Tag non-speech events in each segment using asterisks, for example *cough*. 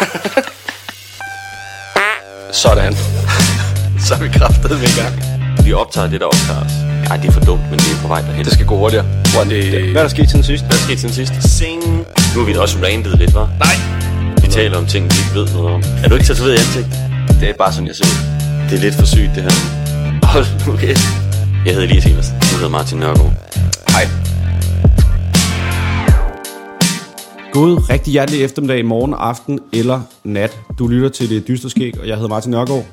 *laughs* Sådan. *laughs* Så er vi kraftet med i gang. Vi optager det, der optager os. Ej, det er for dumt, men det er på vej derhen. Det skal gå hurtigere. Hvor det... Hvad er der sket siden sidst? Hvad er der sket siden sidst? Sing. Nu har vi da også randet lidt, hva'? Nej. Vi taler om ting, vi ikke ved noget om. Er du ikke tatoveret i ansigt? Det er bare sådan, jeg ser ud. Det er lidt for sygt, det her. Hold nu kæft. Jeg hedder Elias Evers. Du hedder Martin Nørgaard. Hej. God rigtig hjertelig eftermiddag, morgen, aften eller nat. Du lytter til det dystre skæg, og jeg hedder Martin Nørgaard.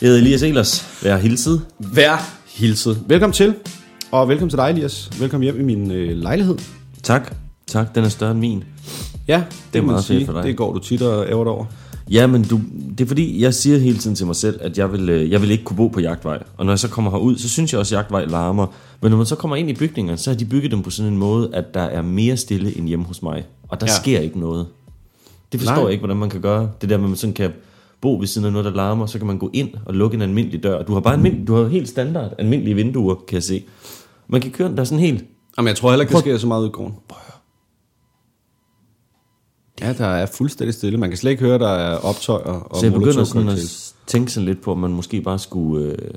Jeg hedder Elias Elers. Vær hilset. Vær hilset. Velkommen til, og velkommen til dig, Elias. Velkommen hjem i min øh, lejlighed. Tak. Tak, den er større end min. Ja, det, Det er meget fedt sige. for dig. Det går du tit og ærger over. Ja, men du, det er fordi, jeg siger hele tiden til mig selv, at jeg vil, øh, jeg vil ikke kunne bo på jagtvej. Og når jeg så kommer herud, så synes jeg også, at jagtvej larmer. Men når man så kommer ind i bygningerne, så har de bygget dem på sådan en måde, at der er mere stille end hjemme hos mig. Og der Ja. sker ikke noget. Det forstår Nej. jeg ikke, hvordan man kan gøre. Det der med, at man sådan kan bo ved siden af noget, der larmer, så kan man gå ind og lukke en almindelig dør. Du har bare almindelig, du har helt standard almindelige vinduer, kan jeg se. Man kan køre der sådan helt... Jamen, jeg tror heller ikke, Prøv- sker så meget ud i gården. Ja, der er fuldstændig stille. Man kan slet ikke høre, der er optøjer og Så jeg begynder sådan at tænke sådan lidt på, om man måske bare skulle øh,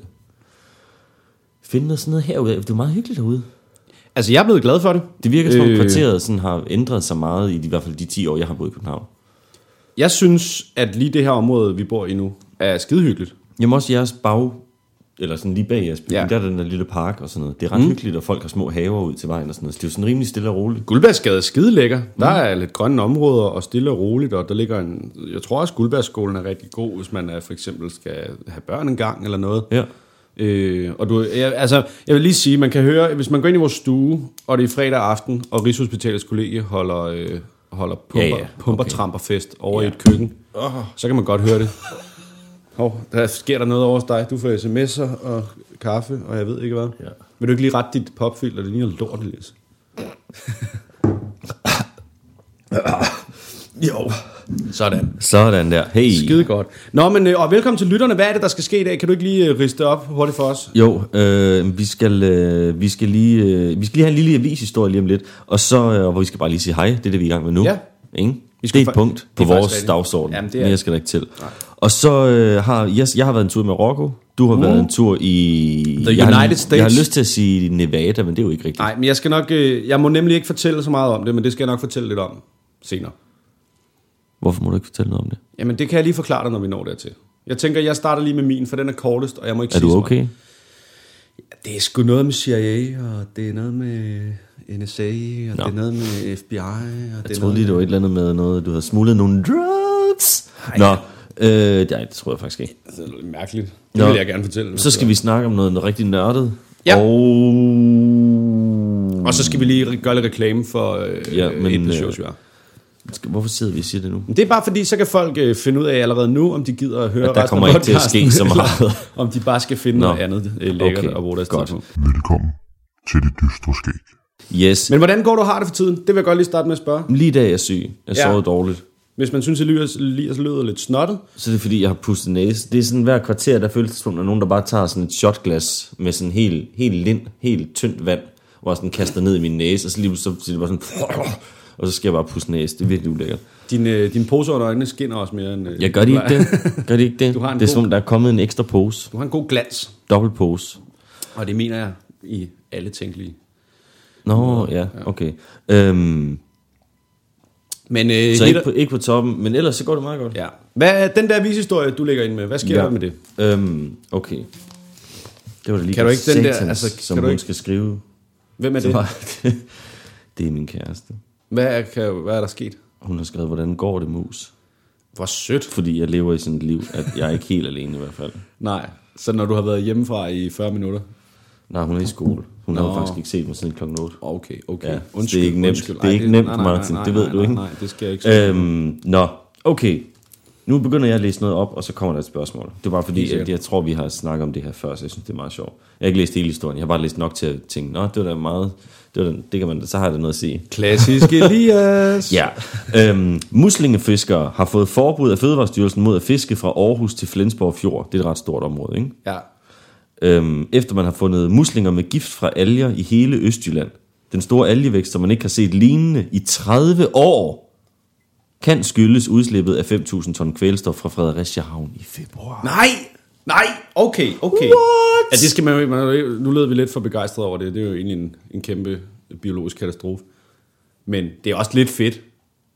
finde noget sådan noget herude. Det er meget hyggeligt derude. Altså, jeg er blevet glad for det. Det virker som om Øh, kvarteret sådan har ændret sig meget i, de, i hvert fald de 10 år, jeg har boet i København. Jeg synes, at lige det her område, vi bor i nu, er skidehyggeligt. Jamen også jeres bag, eller sådan lige bag bygning, Ja. der er den der lille park og sådan noget. Det er ret mm. hyggeligt, og folk har små haver ud til vejen og sådan noget. Så det er jo sådan rimelig stille og roligt. Guldbergsgade er skide lækker. Der er lidt grønne områder og stille og roligt, og der ligger en... Jeg tror også, Guldbergsskolen er rigtig god, hvis man er, for eksempel skal have børn en gang eller noget. Ja. Øh, og du, jeg, altså, jeg vil lige sige, man kan høre, hvis man går ind i vores stue, og det er fredag aften, og Rigshospitalets kollega holder, øh, holder pumper, Ja, ja, ja. pumpertramperfest over ja. i et køkken, så kan man godt høre det. Hov, der sker der noget over hos dig. Du får sms'er og kaffe, og jeg ved ikke hvad. Ja. Vil du ikke lige rette dit popfilter? Det ligner lort, Elias. *coughs* Jo. Sådan. Sådan der. Hey. Skide godt. Nå, men øh, og velkommen til lytterne. Hvad er det, der skal ske i dag? Kan du ikke lige øh, riste op hurtigt for os? Jo, øh, vi, skal, øh, vi, skal lige, øh, vi skal lige have en lille avishistorie lige om lidt, og så, øh, hvor vi skal bare lige sige hej, det er det, vi er i gang med nu. Ja. Ikke? Vi skal Det er et punkt på vores dagsorden. Jamen, det er- Mere skal der ikke til. Og så øh, har jeg, jeg har været en tur i Marokko, du har været en tur i... The jeg har, United States. Jeg har lyst til at sige Nevada, men det er jo ikke rigtigt. Nej, men jeg skal nok... Øh, jeg må nemlig ikke fortælle så meget om det, men det skal jeg nok fortælle lidt om senere. Hvorfor må du ikke fortælle noget om det? Jamen, det kan jeg lige forklare dig, når vi når dertil. Jeg tænker, jeg starter lige med min, for den er kortest, og jeg må ikke Er sige du så okay? meget. Det er sgu noget med CIA, og det er noget med NSA, og Nå. det er noget med FBI, og det Jeg er troede noget lige, det var et eller andet med noget, du havde smuglet nogle drugs. Nå, øh, nej, det tror jeg faktisk ikke. Det er lidt mærkeligt. Det Nå. vil jeg gerne fortælle. Så skal vi snakke om noget, noget rigtig nørdet. Ja. Og... Og så skal vi lige gøre lidt reklame for øh, Ja, men, et øh, shows, vi har. Hvorfor sidder vi og siger det nu? Det er bare fordi, så kan folk øh, finde ud af allerede nu, om de gider at høre At der kommer af ikke til at ske så meget. om de bare skal finde Nå. noget andet øh, lækkert Okay, at bruge deres godt. tid på. Velkommen til det dystre skæg. Yes. Men hvordan går du og har det for tiden? Det vil jeg godt lige starte med at spørge. Lige da jeg er syg, jeg Ja. sovet dårligt, Hvis man synes, at Elias, Elias lyder lidt snottet, så er det fordi, jeg har pustet næse. Det er sådan hver kvarter, der føles som, at nogen, der bare tager sådan et shotglas med sådan helt, helt lind, helt tyndt vand, og bare sådan kaster ned i min næse, og så lige så siger det bare sådan, *laughs* og så skal jeg bare puste næse. Det er virkelig ulækkert. din, øh, din pose under øjnene skinner også mere end... Øh, Jeg gør de ikke det? Gør de ikke det? Du har en det er god- som, om, der er kommet en ekstra pose. Du har en god glans, Dobbelt pose. og det mener jeg i alle tænkelige. Nå, ja, okay. Øhm, Men øh, så ikke på, ikke på toppen, men ellers så går det meget godt. Ja. Hvad er den der vishistorie, du lægger ind med? Hvad sker ja. der med det? Øhm, okay. Det var da lige Kan du ikke den der- altså, som kan du hun ikke- skal skrive. Hvem er det? var det, *laughs* det er min kæreste. Hvad er, kan, hvad er der sket? Hun har skrevet, hvordan går det mus? Hvor sødt. Fordi jeg lever i sådan et liv, at jeg er ikke helt alene i hvert fald. *laughs* Nej, så når du har været hjemmefra i 40 minutter. Nej, hun er i skole. Hun har Nå. jo faktisk ikke set mig siden klokken 8. Okay, okay. Ja, det er ikke nemt. Det er ikke nemt, nej, nej, Martin. nej, Det ved nej, du nej, ikke. Nej, det skal jeg ikke. Øhm, nå, okay. Nu begynder jeg at læse noget op, og så kommer der et spørgsmål. Det er bare fordi, at jeg tror, vi har snakket om det her før, så jeg synes, det er meget sjovt. Jeg har ikke læst hele historien. Jeg har bare læst nok til at tænke, nå, det var da meget... Det, var da, det kan man, så har jeg da noget at sige. Klassisk *laughs* Elias. Ja. Øhm, muslingefiskere har fået forbud af Fødevarestyrelsen mod at fiske fra Aarhus til Flensborg Fjord. Det er et ret stort område, ikke? ja. Øhm, efter man har fundet muslinger med gift fra alger i hele Østjylland. Den store algevækst, som man ikke har set lignende i 30 år. kan skyldes udslippet af 5.000 ton kvælstof fra Fredericia Havn i februar. Nej, nej, okay, okay. What? Ja, det skal man, man nu lød vi lidt for begejstret over det. Det er jo egentlig en, en kæmpe biologisk katastrofe. Men det er også lidt fedt,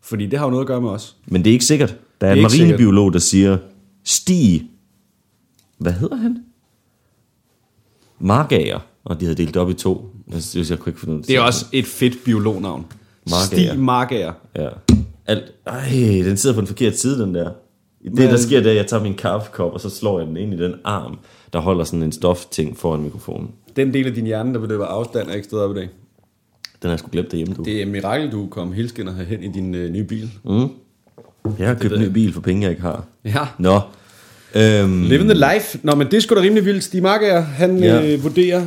fordi det har jo noget at gøre med os. Men det er ikke sikkert. Der er, en er ikke marinebiolog, der siger, Stig, hvad hedder han? Margager. Og de havde delt det op i to. Jeg synes, jeg kunne ikke finde af Det er også et fedt biolognavn. Margager. Stig Margager. Ja. Alt. Ej, den sidder på den forkerte side, den der. Det, der sker, det er, at jeg tager min kaffekop, og så slår jeg den ind i den arm, der holder sådan en stofting foran mikrofonen. Den del af din hjerne, der beløber afstand, er ikke stået op i dag. Den har jeg sgu glemt derhjemme, du. Det er et mirakel, du kom helskinner herhen i din øh, nye bil. Jeg har købt en ny bil for penge, jeg ikke har. Ja. Nå. Øhm, Living the life. Nå, men det er sgu da rimelig vildt. Stig Margager, han Ja. øh, vurderer...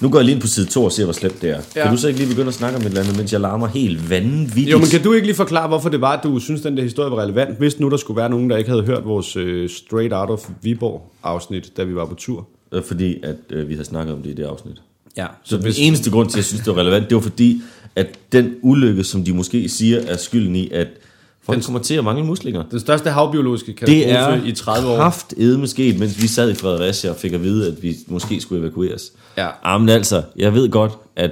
nu går jeg lige ind på side 2 og ser, hvor slemt det er. Ja. Kan du så ikke lige begynde at snakke om et eller andet, mens jeg larmer helt vanvittigt? Jo, men kan du ikke lige forklare, hvorfor det var, at du synes, den der historie var relevant? Hvis nu der skulle være nogen, der ikke havde hørt vores øh, Straight Out of Viborg-afsnit, da vi var på tur. Øh, Fordi at øh, vi har snakket om det i det afsnit. Ja. Så den eneste grund til, at jeg synes, det var relevant, det var fordi, at den ulykke, som de måske siger, er skylden i, at folk kommer til at mangle muslinger. Den største havbiologiske Det katastrofe er i 30 år. kraft med sket, mens vi sad i Fredericia og fik at vide, at vi måske skulle evakueres. Ja. Jamen altså, jeg ved godt, at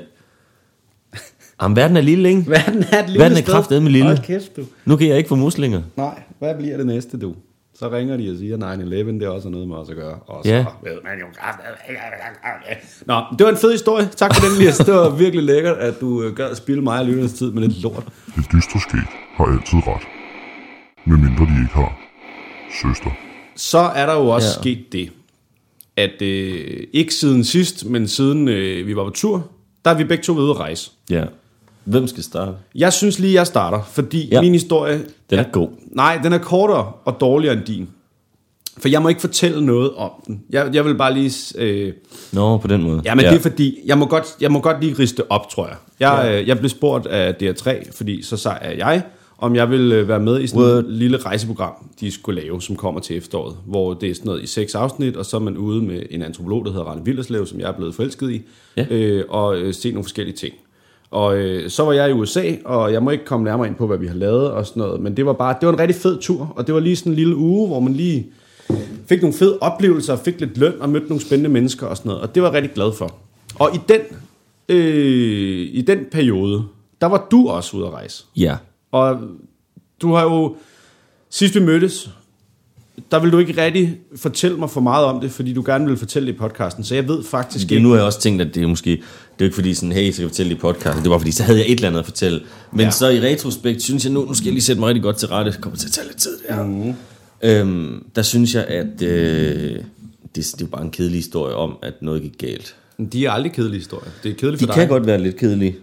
Jamen, verden er lille, ikke? Verden er et lille Verden er kraftedeme lille. Hold kæft, du. Nu kan jeg ikke få muslinger. Nej, hvad bliver det næste, du? Så ringer de og siger, 9-11, det er også noget med os at gøre. Og så Ja. ved man jo Nå, det var en fed historie. Tak for den, Elias. Det var virkelig lækkert, at du øh, gad at spille mig og lytternes tid med lidt lort. Det dystre skæg har altid ret. Medmindre de ikke har søster. Så er der jo også Ja. ja. sket det, at øh, ikke siden sidst, men siden øh, vi var på tur, der er vi begge to ude at rejse. Ja. Hvem skal starte? Jeg synes lige, jeg starter, fordi Ja. ja. min historie... Den er god. Nej, den er kortere og dårligere end din. For jeg må ikke fortælle noget om den. Jeg, jeg vil bare lige... Øh, Nå, på den måde. ja, men ja. det er fordi, jeg må, godt, jeg må godt lige riste op, tror jeg. Jeg, ja. øh, jeg blev spurgt af DR3, fordi så sej er jeg, om jeg vil øh, være med i sådan et lille rejseprogram, de skulle lave, som kommer til efteråret, hvor det er sådan noget i seks afsnit, og så er man ude med en antropolog, der hedder Rane Villerslev, som jeg er blevet forelsket i, Ja. øh, og øh, se nogle forskellige ting. Og øh, så var jeg i USA, og jeg må ikke komme nærmere ind på, hvad vi har lavet og sådan noget, men det var bare, det var en rigtig fed tur, og det var lige sådan en lille uge, hvor man lige fik nogle fede oplevelser, fik lidt løn og mødte nogle spændende mennesker og sådan noget, og det var jeg rigtig glad for. Og i den, øh, i den periode, der var du også ude at rejse. Ja. Og du har jo, sidst vi mødtes, der vil du ikke rigtig fortælle mig for meget om det, fordi du gerne vil fortælle det i podcasten, så jeg ved faktisk Det, ikke... nu har jeg også tænkt, at det er måske, det er jo ikke fordi sådan, hey, så kan jeg fortælle det i podcasten. Det var fordi, så havde jeg et eller andet at fortælle. Men ja. Så i retrospekt, synes jeg nu, nu skal jeg lige sætte mig rigtig godt til rette. Det kommer til at tage lidt tid, det her. Mm. Øhm, der synes jeg, at øh, det, det er jo bare en kedelig historie om, at noget gik galt. De er aldrig kedelige historier. Det er kedeligt De for kan dig. godt være lidt kedelige.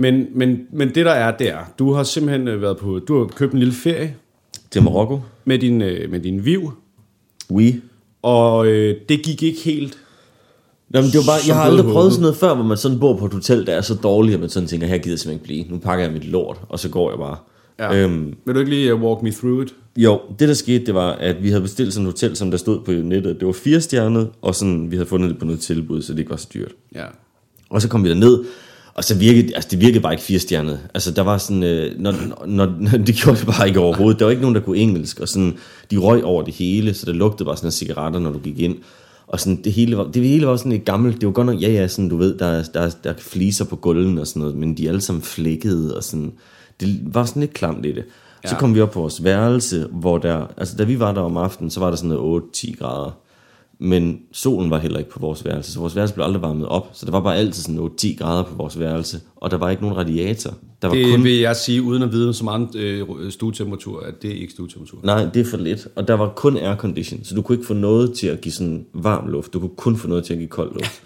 Men, men, men det der er, det er, du har simpelthen øh, været på, du har købt en lille ferie Til Marokko. med din, øh, med din viv, Oui. og øh, det gik ikke helt. Jamen, det var bare, jeg har aldrig prøvet sådan noget før, hvor man sådan bor på et hotel, der er så dårligt, at man sådan tænker, her gider jeg simpelthen ikke blive. Nu pakker jeg mit lort, og så går jeg bare. Ja. Øhm. Vil du ikke lige uh, walk me through it? Jo, det der skete, det var, at vi havde bestilt sådan et hotel, som der stod på nettet. Det var fire stjernet, og sådan, vi havde fundet det på noget tilbud, så det ikke var så dyrt. Ja. Og så kom vi derned, og så virkede, altså det virkede bare ikke fire stjernet. Altså der var sådan, øh, når, når, når, *laughs* det gjorde det bare ikke overhovedet. Der var ikke nogen, der kunne engelsk, og sådan, de røg over det hele, så det lugtede bare sådan af cigaretter, når du gik ind. Og sådan, det hele var, det hele var sådan et gammelt, det var godt nok, ja ja, sådan, du ved, der, er- der, er- der er fliser på gulven og sådan noget, men de alle sammen flækkede, og sådan, det var sådan lidt klamt i det. Så Ja. kom vi op på vores værelse, hvor der, altså da vi var der om aftenen, så var der sådan noget 8-10 grader. Men solen var heller ikke på vores værelse, så vores værelse blev aldrig varmet op. Så der var bare altid sådan 8-10 grader på vores værelse, og der var ikke nogen radiator. Der var Det kun... vil jeg sige, uden at vide så meget øh, stuetemperatur, at det er ikke stuetemperatur. Nej, det er for lidt. Og der var kun aircondition, så du kunne ikke få noget til at give sådan varm luft. Du kunne kun få noget til at give kold luft.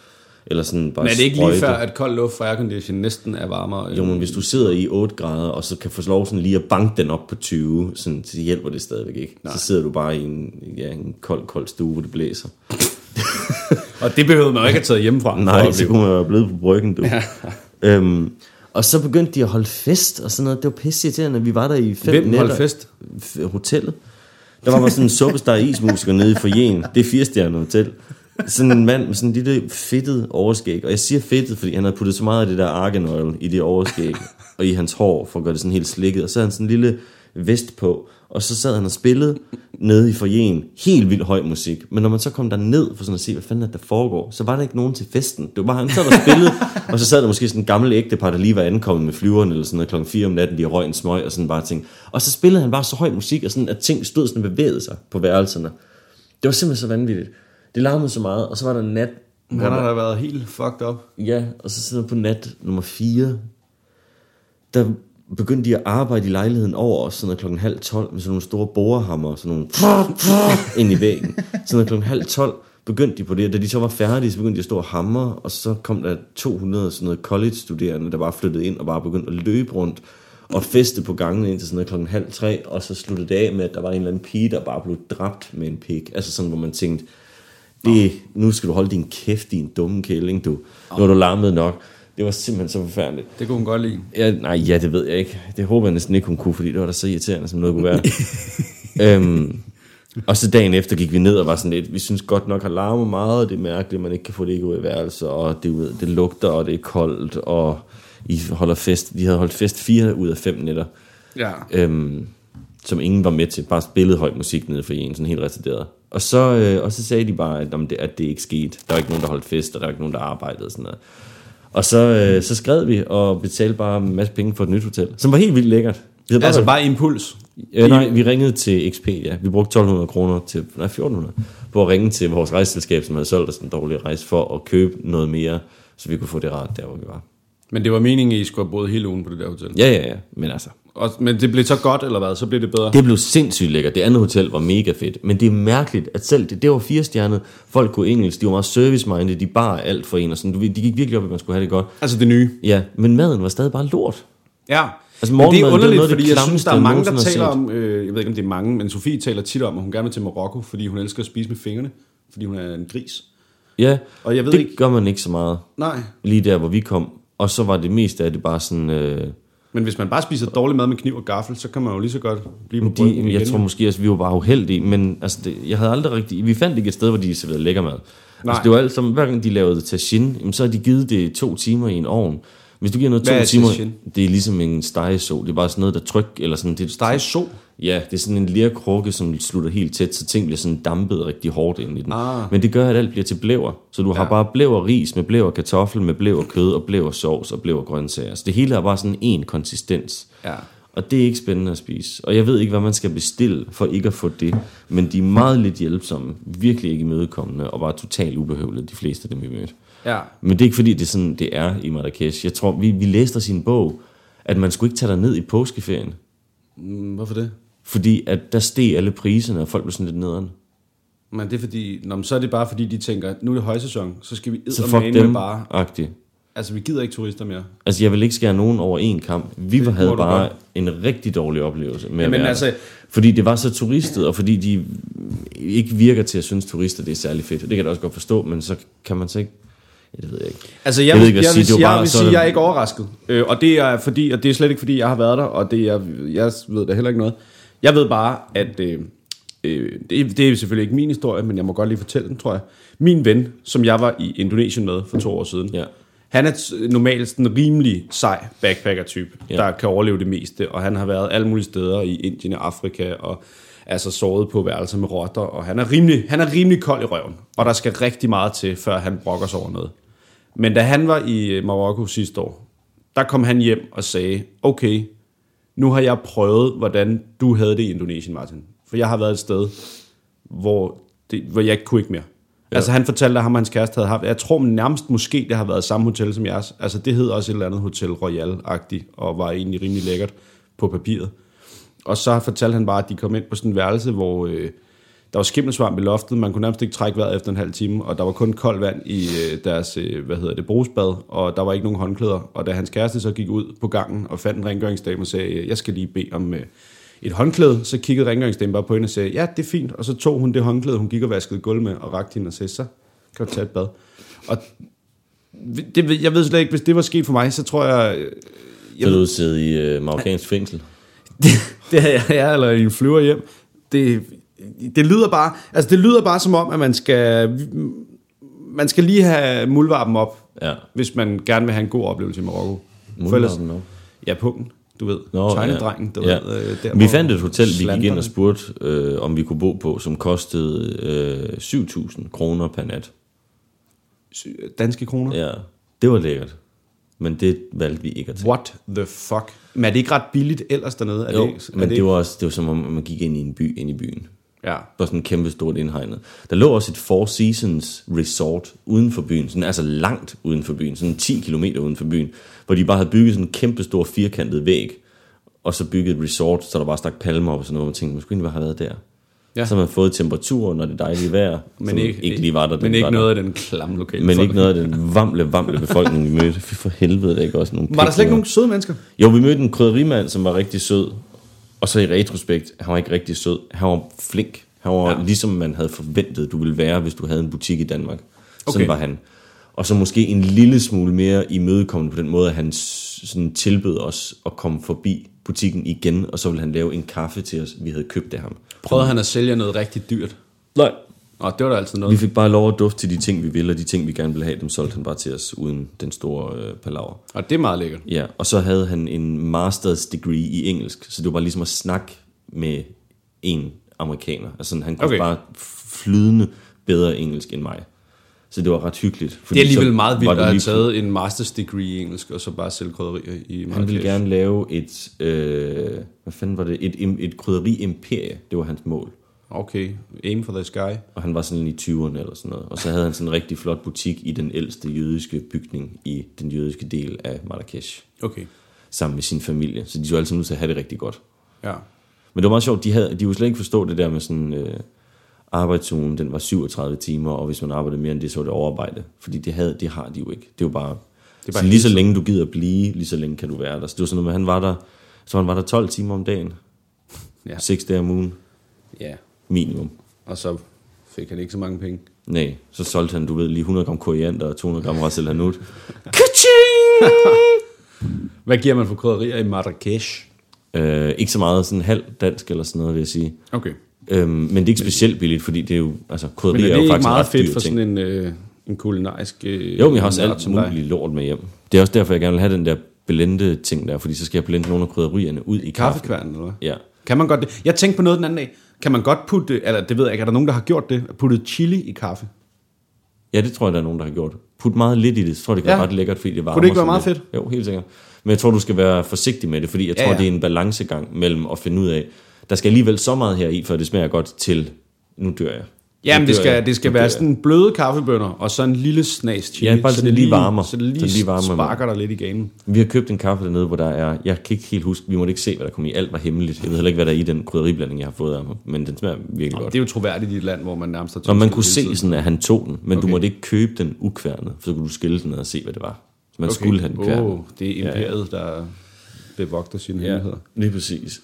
Eller sådan bare Men er det ikke lige sprøjte. før, at kold luft fra aircondition næsten er varmere? Jo, men hvis du sidder i 8 grader, og så kan få lov sådan lige at banke den op på 20, sådan, så hjælper det stadigvæk ikke. Nej. Så sidder du bare i en, ja, en kold, kold stue, hvor det blæser. Og det behøvede man jo ikke at tage hjemmefra. *laughs* Nej, så kunne man være blevet på bryggen, du. *laughs* Ja. Øhm, og så begyndte de at holde fest og sådan noget. Det var pisse irriterende. Vi var der i fem Hvem nætter. holdt fest? Hotellet. Der var bare sådan en suppestar ismusiker nede i forjen. Det er fire stjerner hotel. Sådan en mand med sådan en lille fedtet overskæg. Og jeg siger fedtet, fordi han havde puttet så meget af det der argan oil i det overskæg. *laughs* og i hans hår, for at gøre det sådan helt slikket. Og så havde han sådan en lille vest på, og så sad han og spillede nede i forjen, helt vildt høj musik. Men når man så kom der ned for sådan at se, hvad fanden er det, der foregår, så var der ikke nogen til festen. Det var bare, han sad og spillede, *laughs* og så sad der måske sådan en gammel ægtepar, der lige var ankommet med flyveren, eller sådan noget klokken 4 om natten, de røg en smøg, og sådan bare ting. Og så spillede han bare så høj musik, og sådan, at ting stod sådan bevægede sig på værelserne. Det var simpelthen så vanvittigt. Det larmede så meget, og så var der en nat, Han har da været helt fucked up. Ja, og så sidder på nat nummer 4. Der begyndte de at arbejde i lejligheden over os, sådan noget klokken halv 12, med sådan nogle store borehammer, sådan nogle *laughs* ind i væggen. Sådan noget klokken halv 12 begyndte de på det, og da de så var færdige, så begyndte de at stå og hamre, og så kom der 200 sådan noget college-studerende, der bare flyttede ind og bare begyndte at løbe rundt og feste på gangen indtil sådan noget klokken halv tre, og så sluttede det af med, at der var en eller anden pige, der bare blev dræbt med en pik. Altså sådan, hvor man tænkte, det, nu skal du holde din kæft, din dumme kælling, du. Nu har du larmet nok. Det var simpelthen så forfærdeligt. Det kunne hun godt lide. Ja, nej, ja, det ved jeg ikke. Det håber jeg næsten ikke, hun kunne, fordi det var da så irriterende, som noget kunne være. *laughs* øhm, og så dagen efter gik vi ned og var sådan lidt, vi synes godt nok har larmet meget, og det er mærkeligt, at man ikke kan få det ikke ud af værelset, og det, det lugter, og det er koldt, og I holder fest. De havde holdt fest fire ud af fem nætter, Ja. øhm, som ingen var med til. Bare spillede høj musik nede for en, sådan helt retarderet. Og så, øh, og så sagde de bare, at, om det, at det ikke skete. Der var ikke nogen, der holdt fest, og der var ikke nogen, der arbejdede og sådan noget. Og så, øh, så skrev vi og betalte bare en masse penge for et nyt hotel, som var helt vildt lækkert. Vi bare, Altså bare impuls. øh, nej, vi ringede til Expedia. Vi brugte 1200 kroner til, nej 1400, på at ringe til vores rejseselskab, som havde solgt os en dårlig rejse, for at købe noget mere, så vi kunne få det rart der, hvor vi var. Men det var meningen, at I skulle have boet hele ugen på det der hotel. Ja, ja, ja, men altså, Og, men det blev så godt, eller hvad? Så blev det bedre. Det blev sindssygt lækkert. Det andet hotel var mega fedt. Men det er mærkeligt, at selv det, det var fire stjernet. Folk kunne engelsk, de var meget service-minded, de bar alt for en. Og sådan. De gik virkelig op, at man skulle have det godt. Altså det nye. Ja, men maden var stadig bare lort. Ja. Altså, men det er morgenmaden, det er underligt, noget af det fordi jeg synes, der er mange, der taler om, øh, jeg ved ikke, om det er mange, men Sofie taler tit om, at hun gerne vil til Marokko, fordi hun elsker at spise med fingrene, fordi hun er en gris. Ja, Og jeg ved det ikke- gør man ikke så meget. Nej. Lige der, hvor vi kom. Og så var det meste af det bare sådan... Øh, Men hvis man bare spiser dårlig mad med kniv og gaffel, så kan man jo lige så godt blive på de, igen. jeg tror måske, at vi var bare uheldige, men altså, det, jeg havde aldrig rigtig... Vi fandt ikke et sted, hvor de serverede lækker mad. Nej. Altså, det var alt sammen, hver gang de lavede tagine, jamen, så har de givet det to timer i en ovn. Hvis du giver noget Hvad to er timer, tagine? det er ligesom en stegeså. Det er bare sådan noget, der tryk, eller sådan... Det, Stege så. Ja, det er sådan en lerkrukke, som slutter helt tæt, så ting bliver sådan dampet rigtig hårdt ind i den. Ah. Men det gør, at alt bliver til blæver. Så du har Ja. bare blæver ris med blæver kartoffel, med blæver kød og blæver sovs og blæver grøntsager. Så det hele er bare sådan en konsistens. Ja. Og det er ikke spændende at spise. Og jeg ved ikke, hvad man skal bestille for ikke at få det. Men de er meget lidt hjælpsomme, virkelig ikke imødekommende, og bare totalt ubehøvlede, de fleste af dem, vi mødte. Ja. Men det er ikke fordi, det er sådan, det er i Marrakesh. Jeg tror, vi, vi læste os i en bog, at man skulle ikke tage ned i påskeferien. Mm, hvorfor det? Fordi at der steg alle priserne, og folk blev sådan lidt nederen. Men det er fordi, nå, men så er det bare fordi, de tænker, nu er det højsæson, så skal vi Så fuck med dem, bare. agtigt. Altså, vi gider ikke turister mere. Altså, jeg vil ikke skære nogen over en kamp. Vi Det havde bare godt. en rigtig dårlig oplevelse med Jamen, at være altså- der. Fordi det var så turistet, og fordi de ikke virker til at synes, turister det er særlig fedt. Og det kan jeg da også godt forstå, men så kan man så ikke... Det ved jeg ikke. Altså, jeg, Jeg vil, ikke, jeg, vil. Det sige, var jeg bare vil sige, jeg er ikke overrasket. Øh, og det er fordi, og det er slet ikke fordi, jeg har været der, og det er, jeg ved da heller ikke noget. Jeg ved bare, at øh, øh, det, det er selvfølgelig ikke min historie, men jeg må godt lige fortælle den, tror jeg. Min ven, som jeg var i Indonesien med for to år siden, Ja. han er normalt en rimelig sej backpacker-type, Ja. der kan overleve det meste, og han har været alle mulige steder i Indien og Afrika, og altså sovet på værelser med rotter, og han er, rimelig, han er rimelig kold i røven, og der skal rigtig meget til, før han brokker sig over noget. Men da han var i Marokko sidste år, der kom han hjem og sagde, okay, nu har jeg prøvet, hvordan du havde det i Indonesien, Martin. For jeg har været et sted, hvor, det, hvor jeg ikke kunne ikke mere. Ja. Altså han fortalte, at ham og hans kæreste havde haft, jeg tror nærmest måske, det har været samme hotel som jeres. Altså det hed også et eller andet Hotel Royal-agtigt, og var egentlig rimelig lækkert på papiret. Og så fortalte han bare, at de kom ind på sådan en værelse, hvor øh, der var skimmelsvamp i loftet, man kunne nærmest ikke trække vejret efter en halv time, og der var kun koldt vand i øh, deres, øh, hvad hedder det, brugsbad, og der var ikke nogen håndklæder. Og da hans kæreste så gik ud på gangen og fandt en rengøringsdame og sagde, jeg skal lige bede om øh, et håndklæde, så kiggede rengøringsdamen bare på hende og sagde, ja, det er fint. Og så tog hun det håndklæde, hun gik og vaskede gulv med, og rakte hende og sagde, så kan du tage et bad. Og det, jeg ved slet ikke, hvis det var sket for mig, så tror jeg... øh, Så du sidder i øh, marokkansk fængsel. *laughs* det er jeg, eller i en flyver hjem. Det, det lyder bare, altså det lyder bare som om, at man skal, man skal lige have muldvarpen op, Ja. hvis man gerne vil have en god oplevelse i Marokko. Muldvarpen op. Ja, punkten. du ved. Nå, Tegnedrengen, du ja. ved. Øh, der, vi fandt et hotel, vi gik ind og spurgte, øh, om vi kunne bo på, som kostede øh, 7.000 kroner per nat. Danske kroner. Ja, det var lækkert. Men det valgte vi ikke at tage. What the fuck? Men er det ikke ret billigt ellers dernede? Er Jo, det, er men det, ikke- var også det var som om, man gik ind i en by ind i byen. Ja. var sådan kæmpe stort indhegnet. Der lå også et Four Seasons resort uden for byen, sådan, altså langt uden for byen, sådan 10 km uden for byen, hvor de bare havde bygget sådan en kæmpe stor firkantet væg, og så bygget et resort, så der bare stak palmer op og sådan noget, og man tænkte, man skulle egentlig bare have været der. Ja. Så har man fået temperaturen og det dejlige vejr, Men ikke, ikke lige var der. Men ikke noget der. af den klamme lokale men ikke noget af den vamle, vamle befolkning, vi mødte. Fy for helvede, det er ikke også nogle Var der slet ikke nogen søde mennesker? Jo, vi mødte en krydderimand, som var rigtig sød. Og så i retrospekt, han var ikke rigtig sød. Han var flink. Han var Ja. ligesom man havde forventet, du ville være, hvis du havde en butik i Danmark. Sådan Okay. var han. Og så måske en lille smule mere imødekommende på den måde, at han sådan tilbød os at komme forbi butikken igen, og så ville han lave en kaffe til os, vi havde købt af ham. Prøvede han at sælge noget rigtig dyrt? Nej. Og det var da altid Vi noget. fik bare lov at dufte til de ting, vi ville, og de ting, vi gerne ville have, dem solgte han bare til os, uden den store øh, palaver. Og det er meget lækkert. Ja, og så havde han en master's degree i engelsk, så det var bare ligesom at snakke med en amerikaner. Altså han kunne Okay. bare flydende bedre engelsk end mig. Så det var ret hyggeligt. Det fordi er alligevel meget vildt det at have taget en masters degree i engelsk, og så bare sælge krydderier i Han Marrakesh. ville gerne lave et, øh, hvad fanden var det, et, et, et krydderi-imperie. Det var hans mål. Okay, aim for the sky. Og han var sådan i 20'erne eller sådan noget. Og så havde han sådan en rigtig flot butik i den ældste jødiske bygning i den jødiske del af Marrakesh. Okay, Sammen med sin familie. Så de var altid nødt til at have det rigtig godt. ja. Men det var meget sjovt, de, havde, de kunne slet ikke forstå det der med sådan, øh, arbejdsugen, den var 37 timer, og hvis man arbejdede mere end det, så var det overarbejde. Fordi det, havde, det har de jo ikke. Det er jo bare, det er bare så lige så længe du gider blive, lige så længe kan du være der. Så det var sådan noget med, han var der, så han var der 12 timer om dagen. Ja. 6 dage om ugen, Ja, minimum. og så fik han ikke så mange penge. Nej, så solgte han, du ved, lige 100 gram koriander og 200 gram Ras El Hanout. *laughs* Hvad giver man for krydderier i Marrakesh? øh, ikke så meget sådan halv dansk eller sådan noget, vil jeg sige. Okay. Øhm, men det er ikke specielt billigt, fordi det er jo, altså krydderier er er, det jo faktisk meget ret fedt for ting. sådan en, øh, en kulinarisk øh, Jo, men jeg har også alt muligt lort med hjem. Det er også derfor, jeg gerne vil have den der blende ting der, fordi så skal jeg blende nogle af krydderierne ud i kaffen. Kaffekværnen, eller hvad? Ja. Kan man godt det? Jeg tænkte på noget den anden dag. Kan man godt putte, eller det ved jeg ikke, er der nogen, der har gjort det? Puttet chili i kaffe? ja, det tror jeg, der er nogen, der har gjort. Put meget lidt i det, så tror jeg, det kan Ja. være ret lækkert, fordi det varmer. Kunne det ikke være meget lidt. Jo, helt sikkert. Men jeg tror, du skal være forsigtig med det, fordi jeg Ja, tror, ja. det er en balancegang mellem at finde ud af, der skal alligevel så meget her i, for det smager godt til, nu dør jeg. Jamen, Nu det skal, det skal være sådan bløde kaffebønner, og så en lille snas chili. Ja, bare så sådan det lige varmer. Så det lige, Så lige varmer man. sparker dig lidt i ganen. Vi har købt en kaffe dernede, hvor der er, jeg kan ikke helt huske, vi måtte ikke se, hvad der kom i. Alt var hemmeligt. Jeg ved heller ikke, hvad der er i den krydderiblanding, jeg har fået af ham, men den smager virkelig godt. Det er jo troværdigt i et land, hvor man nærmest har Og man kunne se sådan, at han tog den, men okay. Du måtte ikke købe den ukværnet, for så kunne du skille den og se, hvad det var. Så man okay. skulle have den kværnet. Oh, det er imperiet, der bevogter sine Ja, hemmeligheder. lige præcis.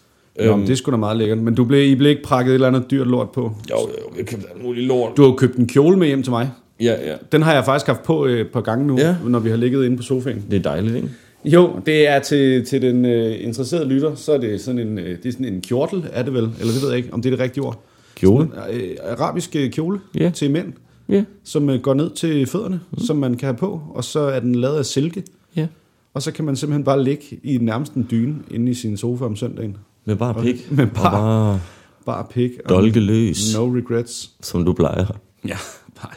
Nå, men det er sgu da meget lækkert. Men du blev, I blev ikke prakket et eller andet dyrt lort på? Jo, jo, jeg købte alt muligt lort. Du har jo købt en kjole med hjem til mig. Ja, ja. Den har jeg faktisk haft på øh, et par gange nu, Ja. når vi har ligget inde på sofaen. Det er dejligt, ikke? Jo, det er til, til den øh, interesserede lytter, så er det sådan en, øh, det er sådan en kjortel, er det vel? Eller det ved jeg ikke, om det er det rigtige ord. Kjole? Sådan en, øh, arabisk øh, kjole Ja. til mænd, Ja, som øh, går ned til fødderne, mm. som man kan have på, og så er den lavet af silke. ja. Og så kan man simpelthen bare ligge i nærmest en dyne inde i sin sofa om søndagen. Med bare pik. *laughs* Med Og bare- bare Bare pik. og dolke løs, No regrets. som du plejer. Ja, *laughs* bare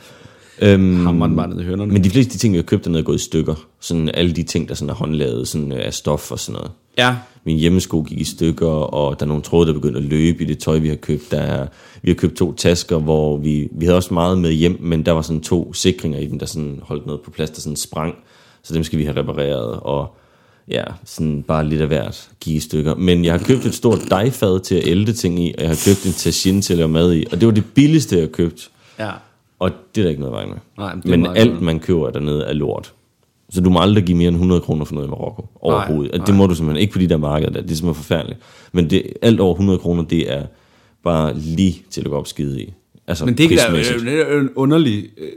Øhm, hammeren bare ned i hønderne. men de fleste af de ting, vi har købt, er nede gået i stykker. Sådan alle de ting, der sådan er håndlavet sådan, øh, af stof og sådan noget. Ja, Min hjemmesko gik i stykker, og der er nogle tråde, der begyndte at løbe i det tøj, vi har købt. Der er, vi har købt to tasker, hvor vi, vi havde også meget med hjem, men der var sådan to sikringer i dem, der sådan holdt noget på plads, der sådan sprang. Så dem skal vi have repareret, og ja, sådan bare lidt af hvert gik i stykker. Men jeg har købt et stort dejfad til at ælde ting i, og jeg har købt en tagine til at lave mad i, og det var det billigste, jeg købt. ja. Og det er der ikke noget vej med. Nej, men men alt, godt. man køber dernede, er lort. Så du må aldrig give mere end 100 kroner for noget i Marokko. Overhovedet. Nej, Nej, det må du simpelthen ikke på de der markeder der. Det er simpelthen forfærdeligt. Men det, alt over 100 kroner, det er bare lige til at gå op skide i. Altså Men det kan være øh, er jo en underlig øh,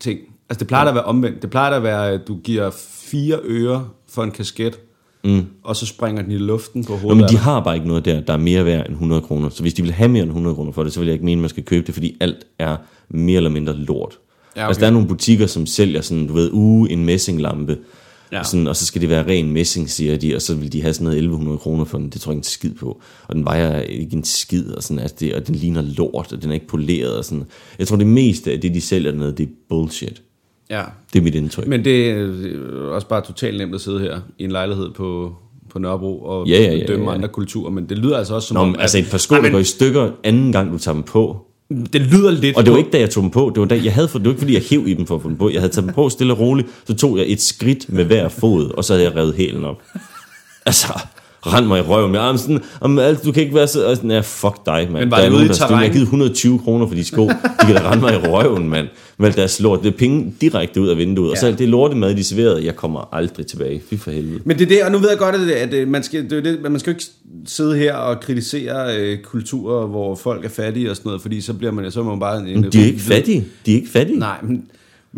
ting. Altså det plejer da at være omvendt. Det plejer at være, at du giver fire øre for en kasket, mm. og så springer den i luften på Nå, hovedet. men af de har bare ikke noget der, der er mere værd end 100 kroner. Så hvis de vil have mere end 100 kroner for det, så vil jeg ikke mene, at man skal købe det, fordi alt er mere eller mindre lort. Ja, okay. Altså der er nogle butikker, som sælger sådan, du ved, uge en messinglampe, Ja. Og, sådan, og så skal det være ren messing, siger de, og så vil de have sådan noget 1100 kroner for den. Det tror jeg ikke en skid på. Og den vejer ikke en skid, og, sådan, altså det, og den ligner lort, og den er ikke poleret. Og sådan. Jeg tror, det meste af det, de sælger dernede, det er bullshit. Ja. Det er mit indtryk. Men det er øh, også bare totalt nemt at sidde her i en lejlighed på, på Nørrebro og Ja, ja, ja, dømme ja. andre kulturer, men det lyder altså også som Nå, om... altså et par sko, der går i stykker anden gang, du tager dem på. Det lyder lidt... Og det var ikke da jeg tog dem på, det var da jeg havde fået, det var ikke fordi jeg hæv i dem for at få dem på. Jeg havde taget dem på stille og roligt, så tog jeg et skridt med hver fod, og så havde jeg revet hælen op. Altså, rend mig i røven med armen sådan, om, du kan ikke være så, og sådan, ja, fuck dig, mand. Men var det ude i terræn? Jeg har givet 120 kroner for de sko, de kan da rende mig i røven, mand. Men deres lort, det er penge direkte ud af vinduet, og så Ja. er det lortemad, de serverede, jeg kommer aldrig tilbage. Fy for helvede. Men det er det, og nu ved jeg godt, at, det, at øh, man, skal, det det, man skal jo ikke sidde her og kritisere øh, kulturer, hvor folk er fattige og sådan noget, fordi så bliver man, så er man bare... En, de er ikke fattige. De er ikke fattige. Nej, men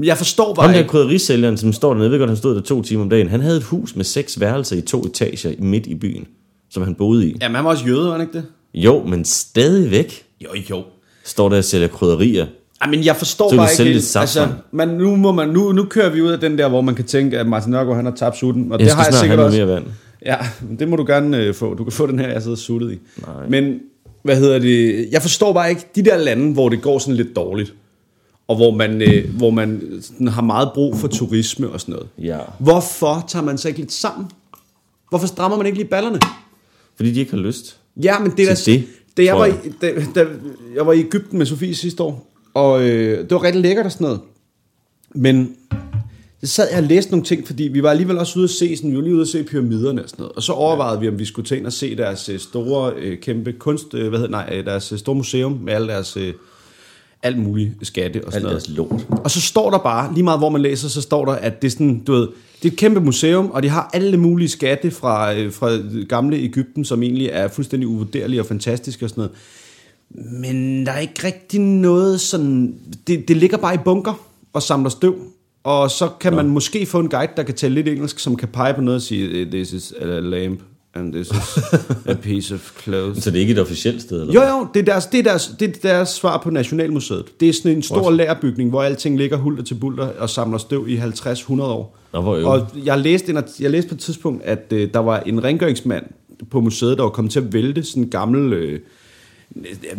jeg forstår Ham bare der ikke... krydderisælgeren, som står dernede, ved godt, han stod der to timer om dagen, han havde et hus med seks værelser i to etager midt i byen, som han boede i. Jamen, han var også jøde, var han ikke det? Jo, men stadigvæk Jo, jo. står der og sælger krydderier. Ej, men jeg forstår Så bare ikke sælge helt, lidt safran. altså, man, nu, må man, nu, nu kører vi ud af den der, hvor man kan tænke, at Martin Nørgaard, han har tabt sutten, og Jeg det skal har jeg snart have sikkert noget også. mere vand. Ja, men det må du gerne øh, få. Du kan få den her, jeg sidder suttet i. Nej. Men, hvad hedder det? Jeg forstår bare ikke, de der lande, hvor det går sådan lidt dårligt, og hvor man, øh, hvor man sådan, har meget brug for turisme og sådan noget. Ja. Hvorfor tager man sig ikke lidt sammen? Hvorfor strammer man ikke lige ballerne? Fordi de ikke har lyst. Ja, men det er da, det, da, jeg var, i, jeg. da, da, jeg var i Ægypten med Sofie sidste år, og øh, det var rigtig lækkert og sådan noget. Men så sad jeg og læste nogle ting, fordi vi var alligevel også ude at se, sådan, vi var lige ude at se pyramiderne og sådan noget. Og så overvejede vi, om vi skulle tage ind og se deres øh, store, øh, kæmpe kunst, øh, hvad hedder, nej, deres store museum med alle deres, alt muligt skatte og sådan Alt noget. lort. Og så står der bare, lige meget hvor man læser, så står der, at det er sådan, du ved, det er et kæmpe museum, og de har alle mulige skatte fra, øh, fra gamle Ægypten, som egentlig er fuldstændig uvurderlige og fantastiske og sådan noget. Men der er ikke rigtig noget sådan, det, det ligger bare i bunker og samler støv. Og så kan man måske få en guide, der kan tale lidt engelsk, som kan pege på noget og sige, this is a lamp, and this is a piece of clothes. Så det er ikke et officielt sted, eller Jo, jo, det er, deres, det, er deres, det er deres svar på Nationalmuseet. Det er sådan en stor lærerbygning, hvor alting ligger hulter til bulter og samler støv i 50-100 år. Nå, hvor og jeg læste, en, jeg læste på et tidspunkt, at øh, der var en rengøringsmand på museet, der var kommet til at vælte sådan en gammel øh,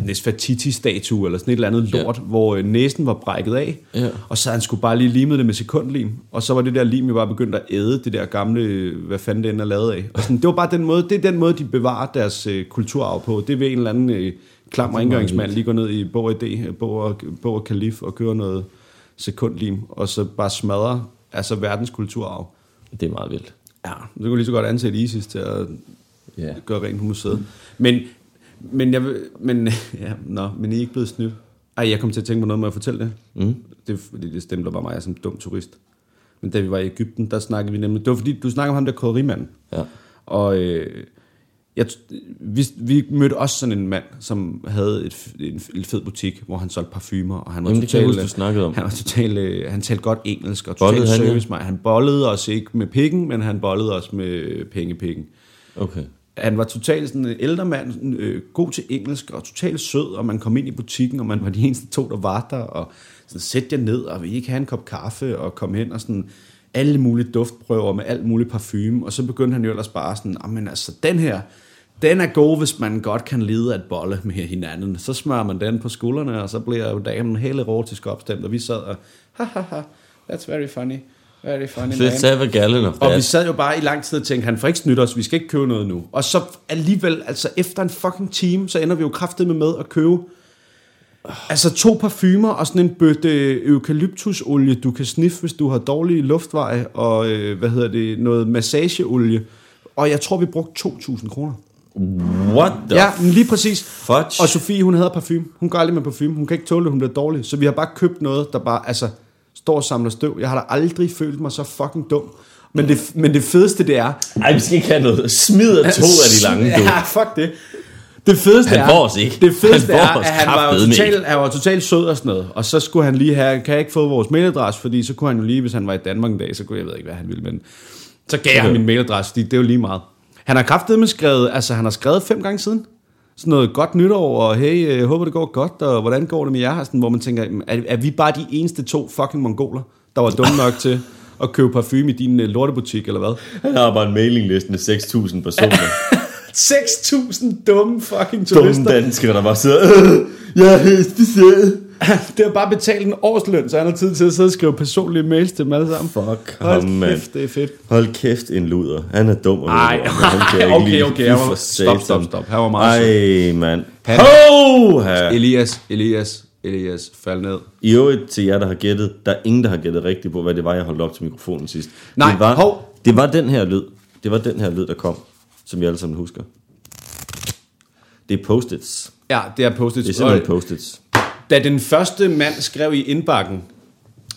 Nesfatiti-statue eller sådan et eller andet Ja. lort, hvor øh, næsen var brækket af. Ja. Og så han skulle bare lige limet det med sekundlim. Og så var det der lim jo bare begyndt at æde det der gamle, hvad fanden det end er lavet af. Og sådan, det var bare den måde, det er den måde, de bevarer deres øh, kulturarv på. Det er ved en eller anden øh, klam rengøringsmand lige gå ned i Bog og D, Bog og, Bog og Kalif og køre noget sekundlim, og så bare smadre altså verdens kulturarv. Det er meget vildt. Ja, så kunne lige så godt ansætte ISIS til at Ja. gøre rent på museet. Men, men, jeg, men, *laughs* ja, nå, men I er ikke blevet snydt. Ej, jeg kom til at tænke på noget med at fortælle det. Mm. Det fordi, det stemte bare mig som dum turist. Men da vi var i Ægypten, der snakkede vi nemlig... Det var fordi, du snakker om ham der kodrimanden. Ja. Og øh, jeg, vi, vi mødte også sådan en mand, som havde et, en, en fed butik, hvor han solgte parfumer, og han var Jamen, det kan total, huske, du om. Han var total, øh, han talte godt engelsk og total service mig. Han bollede os ikke med pikken, men han bollede os med pengepikken. Okay. Han var totalt sådan en ældre mand, sådan, øh, god til engelsk og totalt sød, og man kom ind i butikken, og man var de eneste to, der var der, og sådan, sæt jer ned, og vi ikke have en kop kaffe, og kom hen og sådan alle mulige duftprøver med alt muligt parfume, og så begyndte han jo ellers bare sådan, ah, men altså den her, den er god, hvis man godt kan lide at bolle med hinanden. Så smører man den på skuldrene, og så bliver damen helt erotisk opstemt, og vi sad og, ha ha ha, that's very funny, very funny man. Let's have a gallon of Og vi that. sad jo bare i lang tid og tænkte, han får ikke snydt os, vi skal ikke købe noget nu. Og så alligevel, altså efter en fucking time, så ender vi jo kraftigt med at købe altså to parfumer og sådan en bøtte eukalyptusolie, du kan sniffe, hvis du har dårlige luftveje, og øh, hvad hedder det, noget massageolie. Og jeg tror, vi brugte 2.000 kroner. What the Ja, men lige præcis. fudge? Og Sofie, hun hader parfume. Hun går aldrig med parfume. Hun kan ikke tåle det, hun bliver dårlig. Så vi har bare købt noget, der bare, altså, står og samler støv. Jeg har da aldrig følt mig så fucking dum. Men det, men det fedeste, det er, Ej, vi skal ikke have noget. Smider to af de lange, du. *laughs* Ja, fuck det. Det fedeste Han er, får os ikke. Det fedeste Han er, at han var, total, han var totalt sød og sådan noget. Og så skulle han lige have, kan jeg ikke få vores mailadresse, fordi så kunne han jo lige, hvis han var i Danmark en dag, så kunne jeg ved ikke, hvad han ville, men så gav jeg ham min mailadresse, fordi det er jo lige meget. Han har kraftedeme skrevet, altså han har skrevet fem gange siden. Sådan noget godt nytår, og hey, jeg håber det går godt, og hvordan går det med jer? Sådan, hvor man tænker, er, er vi bare de eneste to fucking mongoler, der var dumme nok til og købe parfume i din øh, lortebutik, eller hvad? Han har bare en mailingliste med 6.000 personer. *laughs* 6.000 dumme fucking Dumme turister. danskere, der bare sidder, *laughs* øh, jeg er helt speciel. *clears throat* Det har bare betalt en årsløn, så han har tid til at sidde og skrive personlige mails til dem alle sammen. Fuck Hold ham, kæft, det er fedt. Hold kæft, en luder. Han er dum. og Ej, luder, men ham *laughs* kan jeg ikke okay, okay, for var- stop, stop, stop. Han var meget Ej, mand. Han- Ho! her. Elias, Elias, Elias, fald ned. I øvrigt til jer, der har gættet, der er ingen, der har gættet rigtigt på, hvad det var, jeg holdt op til mikrofonen sidst. Nej, det var, hov. det var den her lyd. Det var den her lyd, der kom, som vi alle sammen husker. Det er post-its. Ja, det er postet. Det er simpelthen post-its. Da den første mand skrev i indbakken,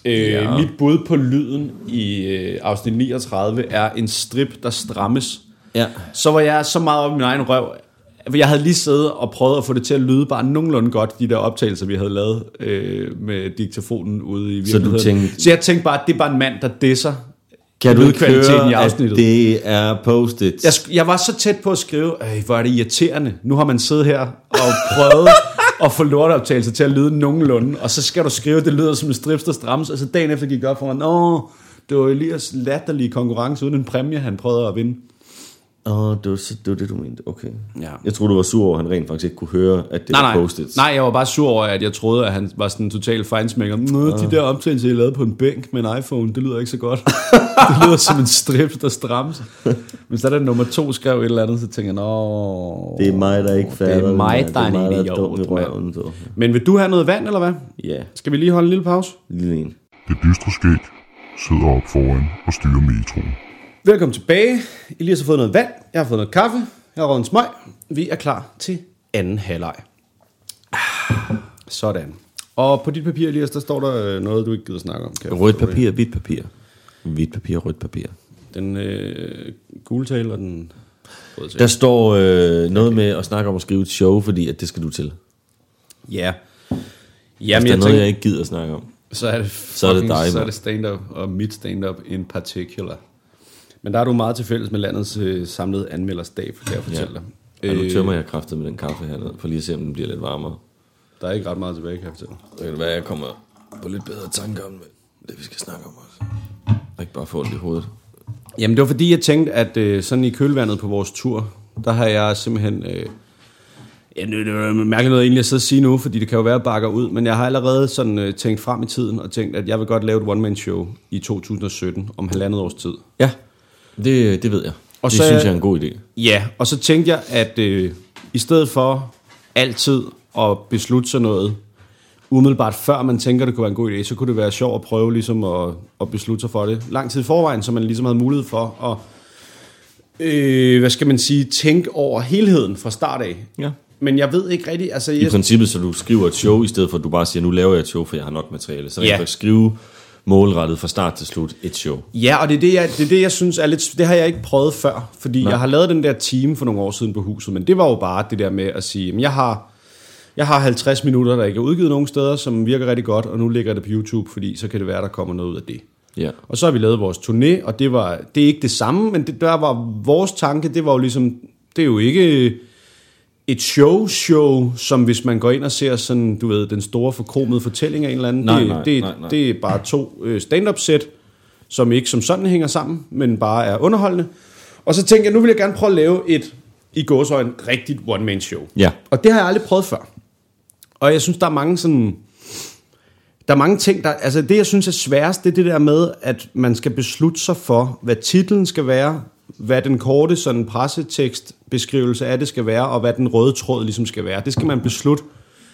øh, Ja. mit bud på lyden i øh, afsnit 39 er en strip, der strammes. Ja. Så var jeg så meget op i min egen røv. Jeg havde lige siddet og prøvet at få det til at lyde bare nogenlunde godt, de der optagelser, vi havde lavet øh, med diktafonen ude i Så du virkeligheden. tænkte- så jeg tænkte bare, at det er bare en mand, der disser Kan du høre, i at afsnittet. det er post-its? Jeg, jeg var så tæt på at skrive, hvor er det irriterende. Nu har man siddet her og prøvet og få lortoptagelser til at lyde nogenlunde, og så skal du skrive, at det lyder som en stripster der strammes, og så altså, dagen efter gik jeg op for mig, nå, det var Elias latterlige konkurrence uden en præmie, han prøvede at vinde. Åh, oh, det, var, det var det, du mente. Okay. Ja. Jeg troede, du var sur over, at han rent faktisk ikke kunne høre, at det Nej, var nej, post-its. nej, jeg var bare sur over, at jeg troede, at han var sådan en total fejnsmækker. Nå, de der optagelser, jeg lavede på en bænk med en iPhone, det lyder ikke så godt. *laughs* det lyder som en strip, der strammes. Men så da nummer to skrev et eller andet, så tænkte jeg, nå... Det er mig, der ikke fatter Det er mig, der er en der idiot, dum i røven, så. Men vil du have noget vand, eller hvad? Ja, Skal vi lige holde en lille pause? lille en. Det dystre skæg sidder op foran og styrer metroen. Velkommen tilbage. Elias har fået noget vand, jeg har fået noget kaffe, jeg har røget en smøg. Vi er klar til anden halvleg. Ah, Sådan. Og på dit papir, Elias, der står der øh, noget, du ikke gider snakke om. Kan Rødt det? papir, hvidt papir. Hvidt papir, rødt papir. Den øh, gule tale og den røde tale. Der står øh, noget med at snakke om at skrive et show, fordi at det skal du til. Ja. Hvis Jamen, der er noget, tænker, jeg ikke gider at snakke om. så er det, Så er det fucking- dig, Så er det stand-up og mit stand-up in particular. Men der er du meget til fælles med landets øh, samlede anmelderstab, kan jeg fortælle dig. Ja, nu Øh, tømmer jeg kraftet med den kaffe hernede, for lige at se, om den bliver lidt varmere. Der er ikke ret meget tilbage, kan jeg fortælle. Så kan det være, jeg kommer på lidt bedre tanker om det, vi skal snakke om også. Og ikke bare få ondt i hovedet. Jamen, det var fordi, jeg tænkte, at øh, sådan i kølvandet på vores tur, der har jeg simpelthen... Øh, ja, det det er mærkeligt noget egentlig at sidde og sige nu, fordi det kan jo være, at bakker ud, men jeg har allerede sådan øh, tænkt frem i tiden og tænkt, at jeg vil godt lave et one-man-show i 2017 om halvandet års tid. Ja, det, det ved jeg. Og det så- synes jeg er en god idé. Ja, og så tænkte jeg, at øh, i stedet for altid at beslutte sig noget, umiddelbart før man tænker, det kunne være en god idé, så kunne det være sjovt at prøve ligesom at, at beslutte sig for det lang tid i forvejen, så man ligesom havde mulighed for at, øh, hvad skal man sige, tænke over helheden fra start af. Ja. Men jeg ved ikke rigtigt, altså... I Jeg, princippet, så du skriver et show, i stedet for at du bare siger, nu laver jeg et show, for jeg har nok materiale. Så Ja. jeg kan skrive målrettet fra start til slut et show. Ja, og det er det, jeg, det er det, jeg synes er lidt... Det har jeg ikke prøvet før, fordi Nej. jeg har lavet den der time for nogle år siden på huset, men det var jo bare det der med at sige, jamen, jeg har, jeg har 50 minutter, der ikke er udgivet nogen steder, som virker rigtig godt, og nu ligger det på YouTube, fordi så kan det være, der kommer noget ud af det. Ja. Og så har vi lavet vores turné, og det var det er ikke det samme, men det, der var vores tanke, det var jo ligesom, det er jo ikke et show-show, som hvis man går ind og ser sådan, du ved, den store forkromede fortælling af en eller anden. Nej, det, nej, det, nej, nej. det er bare to øh, stand-up-sæt, som ikke som sådan hænger sammen, men bare er underholdende. Og så tænkte jeg, nu vil jeg gerne prøve at lave et, i gåsøjne, rigtigt one-man-show. Ja. Og det har jeg aldrig prøvet før. Og jeg synes, der er mange sådan... Der er mange ting, der... Altså det, jeg synes er sværest, det er det der med, at man skal beslutte sig for, hvad titlen skal være, hvad den korte sådan pressetekstbeskrivelse af det skal være, og hvad den røde tråd ligesom skal være. Det skal man beslutte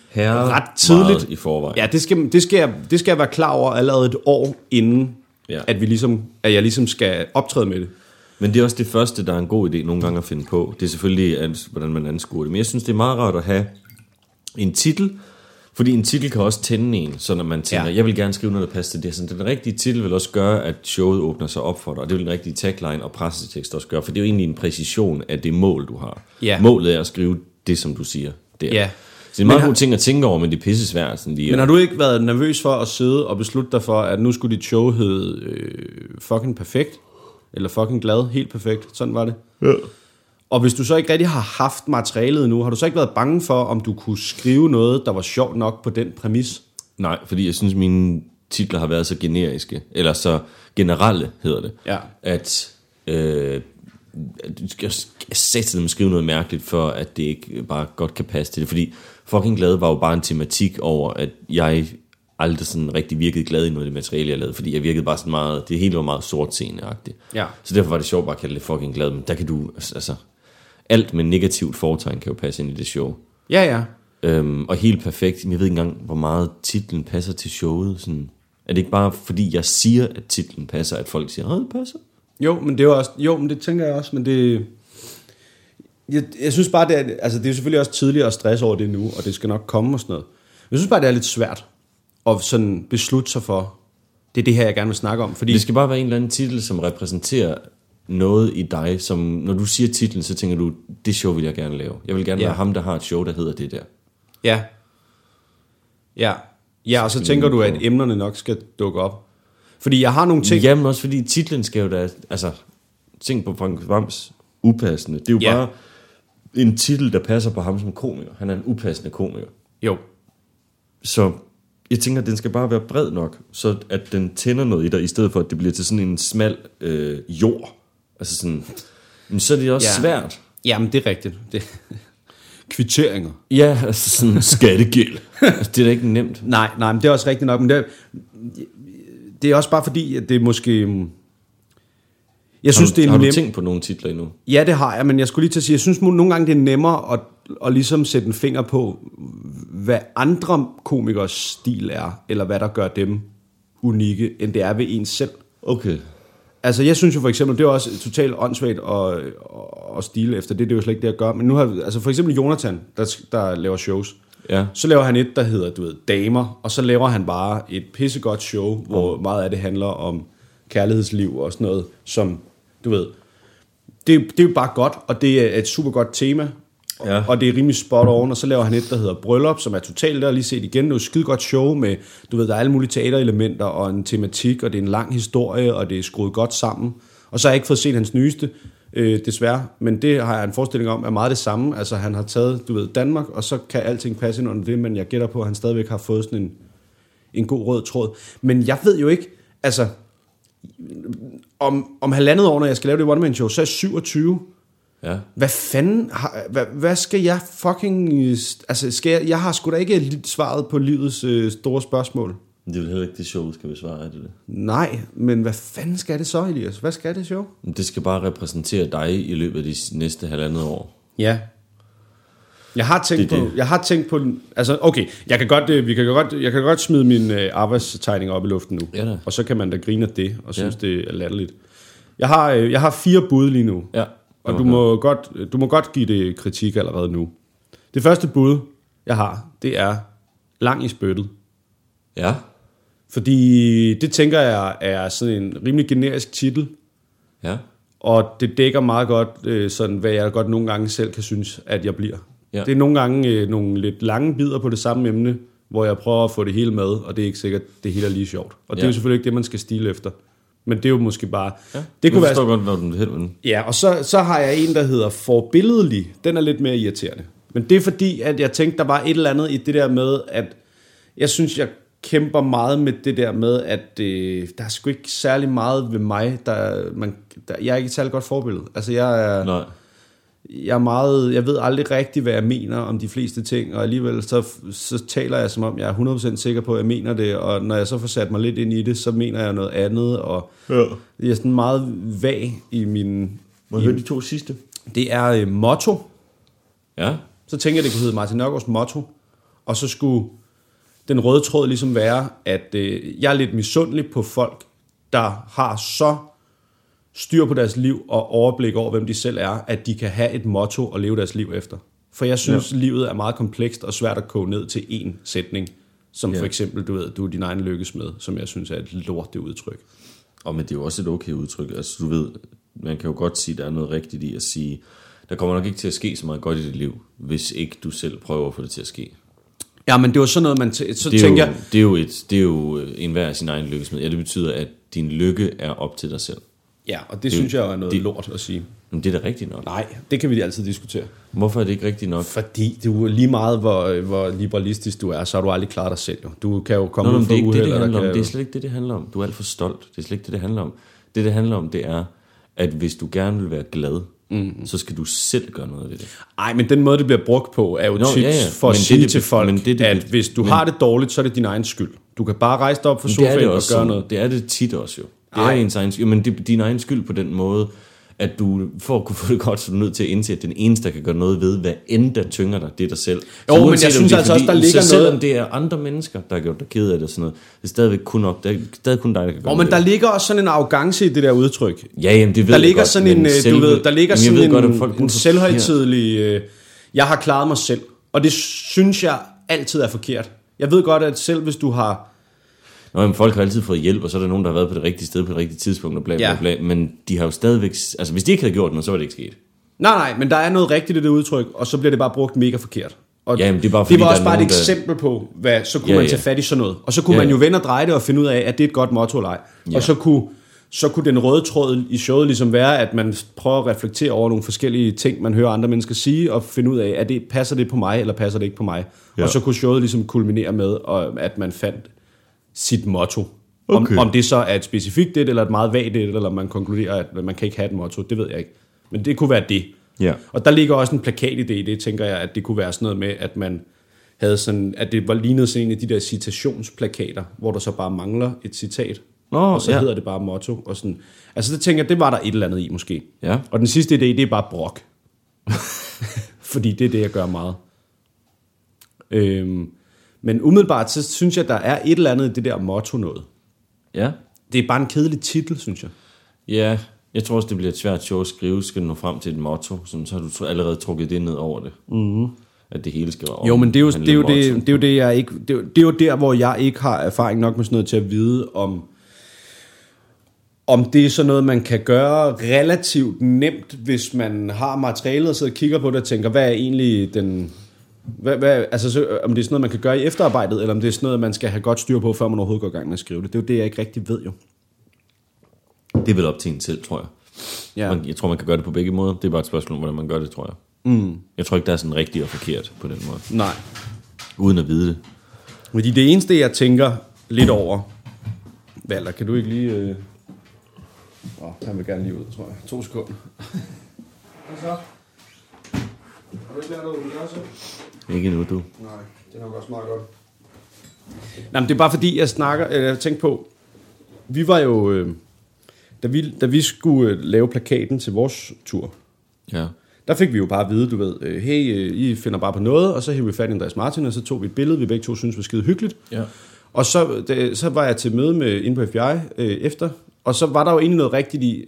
Her ret tidligt. i forvejen. Ja, det skal, det, skal jeg, det skal jeg være klar over allerede et år inden, Ja. at, vi ligesom, at jeg ligesom skal optræde med det. Men det er også det første, der er en god idé nogle gange at finde på. Det er selvfølgelig, hvordan man anskuer det. Men jeg synes, det er meget rart at have en titel, fordi en titel kan også tænde en, så når man tænker, Ja. jeg vil gerne skrive noget, der passer til det. Så den rigtige titel vil også gøre, at showet åbner sig op for dig, og det vil den rigtige tagline og pressetekst også gøre, for det er jo egentlig en præcision af det mål, du har. Ja. Målet er at skrive det, som du siger. Der. Ja. Så det er en meget Men god ting at tænke over, men det er pisse svært. Sådan lige Men har du ikke været nervøs for at sidde og beslutte dig for, at nu skulle dit show hedde øh, fucking perfekt? Eller fucking glad, helt perfekt. Sådan var det. Ja. Og hvis du så ikke rigtig har haft materialet nu, har du så ikke været bange for, om du kunne skrive noget, der var sjovt nok på den præmis? Nej, fordi jeg synes, mine titler har været så generiske, eller så generelle hedder det, Ja. at øh, du skal sætte dem skrive noget mærkeligt, for at det ikke bare godt kan passe til det. Fordi fucking glad var jo bare en tematik over, at jeg aldrig sådan rigtig virkede glad i noget af det materiale, jeg lavede, fordi jeg virkede bare sådan meget, det hele var meget sortseende-agtigt. Ja. Så derfor var det sjovt bare at kalde det fucking glad, men der kan du, altså, alt med negativt foretegn kan jo passe ind i det show. Ja, ja. Øhm, og helt perfekt, jeg ved ikke engang, hvor meget titlen passer til showet. Sådan. Er det ikke bare fordi, jeg siger, at titlen passer, at folk siger, at det passer? Jo, men det er jo også, jo, men det tænker jeg også, men det, jeg, jeg synes bare, det er, altså det er selvfølgelig også tidligere at stresse over det nu, og det skal nok komme og sådan noget. Men jeg synes bare, det er lidt svært at sådan beslutte sig for, det er det her, jeg gerne vil snakke om, fordi Det skal bare være en eller anden titel, som repræsenterer noget i dig, som når du siger titlen, så tænker du, det show vil jeg gerne lave. Jeg vil gerne Ja. være ham, der har et show, der hedder det der. Ja. Ja. Ja, og så tænker du, at emnerne nok skal dukke op. Fordi jeg har nogle ting... Jamen også fordi titlen skal jo da, altså, tænk på Frank Hvams upassende. Det er jo ja. bare en titel, der passer på ham som komiker. Han er en upassende komiker. Jo. Så jeg tænker, at den skal bare være bred nok, så at den tænder noget i dig, i stedet for, at det bliver til sådan en smal øh, jord. Altså sådan, men så er det også Ja. svært. Jamen, det er rigtigt. Det... *laughs* Kvitteringer. Ja, altså sådan *laughs* skattegæld. altså, det er da ikke nemt. Nej, nej, men det er også rigtigt nok, men det er, det er også bare fordi, at det er måske... Jeg synes, har du, det er har du nemt. tænkt på nogle titler endnu? Ja, det har jeg, men jeg skulle lige til at sige, jeg synes nogle gange, det er nemmere at, at ligesom sætte en finger på, hvad andre komikers stil er, eller hvad der gør dem unikke, end det er ved en selv. Okay. Altså, jeg synes jo for eksempel, det er også totalt åndssvagt og, og stile efter det, det er jo slet ikke det, jeg gør. Men nu har, altså for eksempel Jonathan, der, der laver shows, Ja. så laver han et, der hedder, du ved, Damer, og så laver han bare et pissegodt show, hvor meget af det handler om kærlighedsliv og sådan noget, som, du ved, det, det er jo bare godt, og det er et super godt tema, Ja. og det er rimelig spot on, og så laver han et, der hedder Bryllup, som er totalt der lige set igen. Det er jo et skide godt show med, du ved, der er alle mulige teaterelementer og en tematik, og det er en lang historie, og det er skruet godt sammen. Og så har jeg ikke fået set hans nyeste, øh, desværre, men det har jeg en forestilling om er meget det samme. Altså han har taget, du ved, Danmark, og så kan alting passe ind under det, men jeg gætter på, at han stadigvæk har fået sådan en, en god rød tråd. Men jeg ved jo ikke, altså, om, om halvandet år, når jeg skal lave det one-man-show, så er jeg 27. Ja. Hvad fanden, har, hvad, hvad skal jeg fucking, altså skal jeg, jeg har sgu da ikke svaret på livets øh, store spørgsmål. Det er vel heller ikke det show, skal besvare, er det det? Nej, men hvad fanden skal det så, Elias? Hvad skal det show? Det skal bare repræsentere dig i løbet af de næste halvandet år. Ja. Jeg har tænkt Det på, det. jeg har tænkt på, altså okay, jeg kan godt, øh, vi kan godt, jeg kan godt smide min øh, arbejdstegning op i luften nu. Ja da. Og så kan man da grine af det, og synes, Ja. det er latterligt. Jeg har, øh, jeg har fire bud lige nu. Ja. Og du må, godt, du må godt give det kritik allerede nu. Det første bud, jeg har, det er lang i spyttet. Ja. Fordi det tænker jeg er sådan en rimelig generisk titel, Ja. og det dækker meget godt, øh, sådan, hvad jeg godt nogle gange selv kan synes, at jeg bliver. Ja. Det er nogle gange øh, nogle lidt lange bidder på det samme emne, hvor jeg prøver at få det hele med, og det er ikke sikkert, det hele er lige sjovt. Og det er Ja. jo selvfølgelig ikke det, man skal stile efter. Men det er jo måske bare... ja. Det kunne jeg være forstår godt, hvad du vil hen. Ja, og så, så har jeg en, der hedder forbilledlig. Den er lidt mere irriterende. Men det er fordi, at jeg tænkte, der var et eller andet i det der med, at jeg synes, jeg kæmper meget med det der med, at øh, der er sgu ikke særlig meget ved mig, der, man, der, jeg er ikke et særlig godt forbillede. Altså, jeg er, Nej. Jeg er meget, jeg ved aldrig rigtigt, hvad jeg mener om de fleste ting, og alligevel så, så taler jeg som om, jeg er 100% sikker på, at jeg mener det, og når jeg så får sat mig lidt ind i det, så mener jeg noget andet, og Ja. jeg er sådan meget vag i min... Må jeg høre de to sidste? Det er øh, motto, Ja. så tænker jeg, det kunne hedde Martin Nørgaards motto. Og så skulle den røde tråd ligesom være, at øh, jeg er lidt misundelig på folk, der har så styr på deres liv og overblik over, hvem de selv er, at de kan have et motto og leve deres liv efter. For jeg synes, ja. livet er meget komplekst og svært at koge ned til én sætning. Som Ja. for eksempel, du ved, du er din egen lykkesmed, som jeg synes er et lortet udtryk. Og men det er jo også et okay udtryk. Altså du ved, man kan jo godt sige, at der er noget rigtigt i at sige, der kommer nok ikke til at ske så meget godt i dit liv, hvis ikke du selv prøver at få det til at ske. Ja, men det var sådan noget, man t- så Det er, tænker jo, jeg, det er jo, et, det er jo øh, en hver sin egen lykkesmed. Ja, det betyder, at din lykke er op til dig selv. Ja, og det synes jeg jo er noget det- lort at sige. Men det er da rigtigt nok. Nej, det kan vi altid diskutere. Hvorfor er det ikke rigtigt nok? Fordi du er lige meget, hvor, hvor liberalistisk du er, så har du aldrig klaret dig selv. Jo. Du kan jo komme Nå, ud for det er ikke det, uheld, det der handler om. kan- Det er slet ikke det, det handler om. Du er alt for stolt. Det er slet ikke det, det handler om. Det, det handler om, det er, at hvis du gerne vil være glad, mm. så skal du selv gøre noget ved det. Ej, men den måde, det bliver brugt på, er jo Nå, tit ja, ja. for at Men det, sige det- til folk, men det, det- at hvis du men- har det dårligt, så er det din egen skyld. Du kan bare rejse dig op fra det sofaen det og gøre sådan. noget. Det er det tit også jo. Det Ej. er ens egen skyld. Men det er din egen skyld på den måde, at du for at kunne få det godt, så er du nødt til at indse, at den eneste, der kan gøre noget ved, hvad end der tynger dig, det er dig selv. Jo, Så men jeg synes det altså også, der ligger så selvom noget- det er andre mennesker, der har gjort dig ked af det og sådan noget, det er stadigvæk kun op, det er stadig kun dig, der kan gøre noget men ved der ligger også sådan en arrogance i det der udtryk. det. Ja, jamen, det ved Der jeg ligger godt, sådan en, men øh, du ved, der ligger Jamen, sådan en, godt, folk en for- selvhøjtidelig, øh, jeg har klaret mig selv. Og det synes jeg altid er forkert. Jeg ved godt, at selv hvis du har... Nå, jamen, folk har altid fået hjælp, og så er der nogen, der har været på det rigtige sted på det rigtige tidspunkt, og bla bla Ja. bla. Men de har jo stadigvæk... Altså, hvis de ikke havde gjort noget, så var det ikke sket. Nej, nej, men der er noget rigtigt i det udtryk, og så bliver det bare brugt mega forkert. Og Jamen, det er bare det fordi, var der også bare et nogen, der- eksempel på, hvad så kunne Ja, man tage fat i sådan noget. Og så kunne Ja, man jo vende og dreje det og finde ud af, at det er et godt motto eller ej. Ja. Og så kunne, så kunne den røde tråd i showet ligesom være, at man prøver at reflektere over nogle forskellige ting, man hører andre mennesker sige, og finde ud af, at det, passer det på mig, eller passer det ikke på mig. Ja. Og så kunne showet ligesom kulminere med, at man fandt sit motto. Om, Okay. om det så er et specifikt et, eller et meget vagt et, eller man konkluderer, at man kan ikke have et motto, det ved jeg ikke. Men det kunne være det. Ja. Og der ligger også en plakatidé i det, tænker jeg, at det kunne være sådan noget med, at man havde sådan, at det var lignet sådan en af de der citationsplakater, hvor der så bare mangler et citat. Nå, og så ja. hedder det bare motto. Og sådan. Altså det tænker jeg, det var der et eller andet i måske. Ja. Og den sidste idé, det er bare brok. *laughs* Fordi det er det, jeg gør meget. Øhm, men umiddelbart, så synes jeg, der er et eller andet i det der motto noget. Ja. Det er bare en kedelig titel, synes jeg. Ja, jeg tror også, det bliver et svært show at skrive, skal du nå frem til et motto, sådan, så har du allerede trukket det ned over det. Mm-hmm. At det hele skal være Jo, men det er jo, det, er jo det, det, er jo det, jeg ikke, det, er jo, det er jo der, hvor jeg ikke har erfaring nok med sådan noget til at vide, om, om det er sådan noget, man kan gøre relativt nemt, hvis man har materialet og sidder og kigger på det og tænker, hvad er egentlig den... Hvad, hvad, altså, så, om det er sådan noget, man kan gøre i efterarbejdet, eller om det er sådan noget, man skal have godt styr på, før man overhovedet går i gang med at skrive det. Det er jo det, jeg ikke rigtig ved jo. Det er vel op til en selv, tror jeg. Ja. Man, jeg tror, man kan gøre det på begge måder. Det er bare et spørgsmål om, hvordan man gør det, tror jeg. Mm. Jeg tror ikke, der er sådan rigtigt og forkert på den måde. Nej. Uden at vide det. Fordi det eneste, jeg tænker lidt over... Valter, kan du ikke lige... Øh... Oh, han vil gerne lige ud, tror jeg. To sekunder. Hvad så? Har du ikke lært noget, du gør så? Ikke nu, du. Nej, det er nok også meget godt. Nej, men det er bare fordi, jeg snakker... Eller jeg tænkte på... Vi var jo... Øh... Da, vi, da vi skulle øh, lave plakaten til vores tur, Ja. der fik vi jo bare at vide, du ved, øh, hey, øh, I finder bare på noget, og så hævde vi fat i Andreas Martin, og så tog vi et billede, vi begge to synes var skide hyggeligt. Ja. Og så, det, så var jeg til møde med inde på FBI øh, efter, og så var der jo egentlig noget rigtigt i,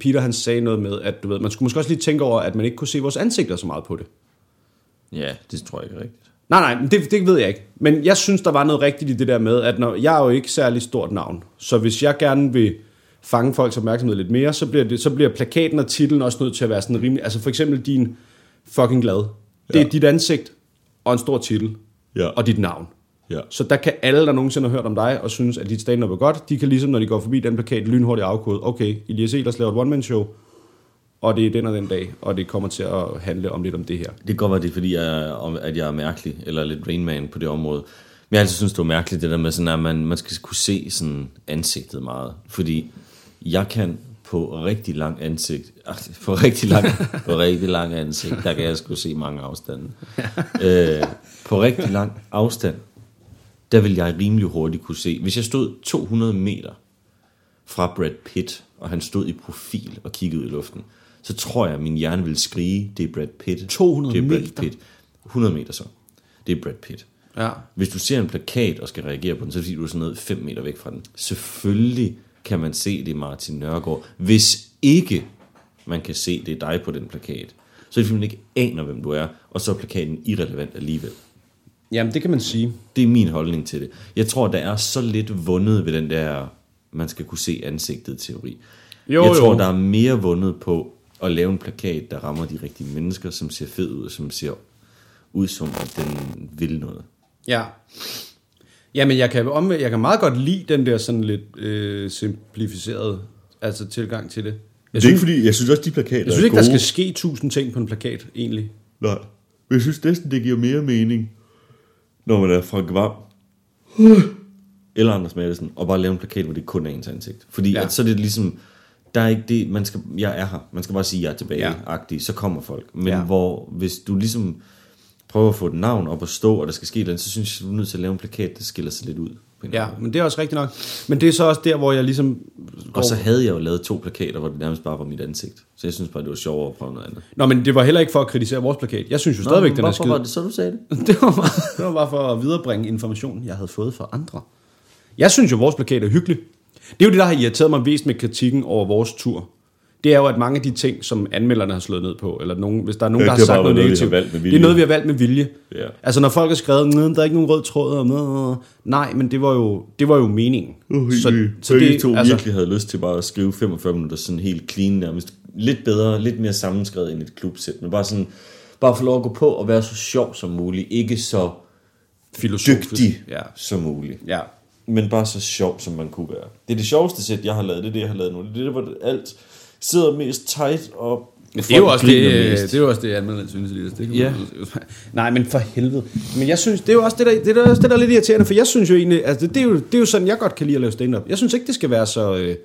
Peter han sagde noget med, at du ved, man skulle måske også lige tænke over, at man ikke kunne se vores ansigter så meget på det. Ja, det tror jeg ikke er rigtigt. Nej, nej, men det, det ved jeg ikke. Men jeg synes, der var noget rigtigt i det der med, at når, jeg er jo ikke særlig stort navn, så hvis jeg gerne vil fange folks opmærksomhed lidt mere, så bliver, det, så bliver plakaten og titlen også nødt til at være sådan rimelig... Altså for eksempel din fucking glad. Det er Ja. dit ansigt og en stor titel Ja. og dit navn. Ja. Så der kan alle, der nogensinde har hørt om dig og synes, at dit stand-up er godt, de kan ligesom, når de går forbi den plakat, lynhurtigt afkode, okay, Elias Elers laver et one-man-show, og det er den og den dag, og det kommer til at handle om lidt om det her. Det kan godt være, det er, fordi, jeg, om- at jeg er mærkelig, eller lidt Rainman på det område. Men jeg altid synes, det var mærkeligt, det der med, sådan, at man, man skal kunne se sådan ansigtet meget. Fordi jeg kan på rigtig lang ansigt, ach, på rigtig lang, på rigtig lang ansigt, der kan jeg sgu se mange afstande. øh, på rigtig lang afstand, der vil jeg rimelig hurtigt kunne se. Hvis jeg stod 200 meter fra Brad Pitt, og han stod i profil og kiggede ud i luften, så tror jeg, at min hjerne ville skrige, det er Brad Pitt. 200 det er Brad meter? Pitt. 100 meter så. Det er Brad Pitt. Ja. Hvis du ser en plakat og skal reagere på den, så er det fordi, du er sådan noget 5 meter væk fra den. Selvfølgelig kan man se, det Martin Nørgaard. Hvis ikke man kan se, det er dig på den plakat, så er det fordi, man ikke aner, hvem du er, og så er plakaten irrelevant alligevel. Jamen, det kan man sige. Det er min holdning til det. Jeg tror, der er så lidt vundet ved den der, man skal kunne se ansigtet teori. Jo, jeg tror, jo. der er mere vundet på at lave en plakat, der rammer de rigtige mennesker, som ser fed ud, som ser ud som, at den vil noget. Ja. Jamen, jeg kan, om, jeg kan meget godt lide den der sådan lidt øh, simplificerede... altså tilgang til det. Jeg Det er synes, ikke fordi, jeg synes også, de plakater jeg synes ikke, der skal ske tusind ting på en plakat, egentlig. Nej. Men jeg synes næsten, det giver mere mening, når man er Frank Vam eller Anders Madsen, og bare lave en plakat, hvor det kun er ens ansigt. Fordi Ja. ja. at så er det ligesom, der er ikke det, man skal, jeg er her, man skal bare sige, jeg er tilbage, Ja. så kommer folk. Men Ja. hvor, hvis du ligesom prøver at få et navn op at stå, og der skal ske noget, så synes jeg, du er nødt til at lave en plakat, der skiller sig lidt ud. Ja, men det er også rigtigt nok. Men det er så også der, hvor jeg ligesom... Og så havde jeg jo lavet to plakater, hvor det nærmest bare var mit ansigt. Så jeg synes bare, det var sjovere at prøve noget andet. Nå, men det var heller ikke for at kritisere vores plakat. Jeg synes jo stadigvæk, den er Hvorfor skide. var det så, du sagde det? *laughs* det, var bare, det var bare for at viderebringe information, jeg havde fået fra andre. Jeg synes jo, vores plakat er hyggelig. Det er jo det, der har irriteret mig mest med kritikken over vores tur. Det er jo, at mange af de ting, som anmelderne har slået ned på, eller nogen, hvis der er nogen, Ja, der har det sagt noget negativt, det er noget, vi har valgt med vilje. Ja. Altså, når folk har skrevet, "Nå, der er ikke nogen rød tråd, og noget, nej, men det var jo, det var jo meningen. Så, så det, to altså, virkelig havde lyst til bare at skrive 45 minutter sådan helt clean nærmest. Lidt bedre, lidt mere sammenskrevet end et klubsæt. Men bare sådan, bare få lov at gå på og være så sjov som muligt. Ikke så filosofisk. dygtig Ja. som muligt. ja. Men bare så sjov, som man kunne være. Det er det sjoveste sæt, jeg har lavet. Det er det, jeg har lavet nu. Det er det, hvor alt sidder mest tight og Det er, jo også det, griner mest. det er jo også det, anmelderne synes, Elias. Det kan Ja. man- *laughs* Nej, men for helvede. Men jeg synes, det er jo også det, der, det, der, det der er lidt irriterende, for jeg synes jo egentlig, altså det, det, er jo, det er jo sådan, jeg godt kan lide at lave stand-up. Jeg synes ikke, det skal være så... Øh,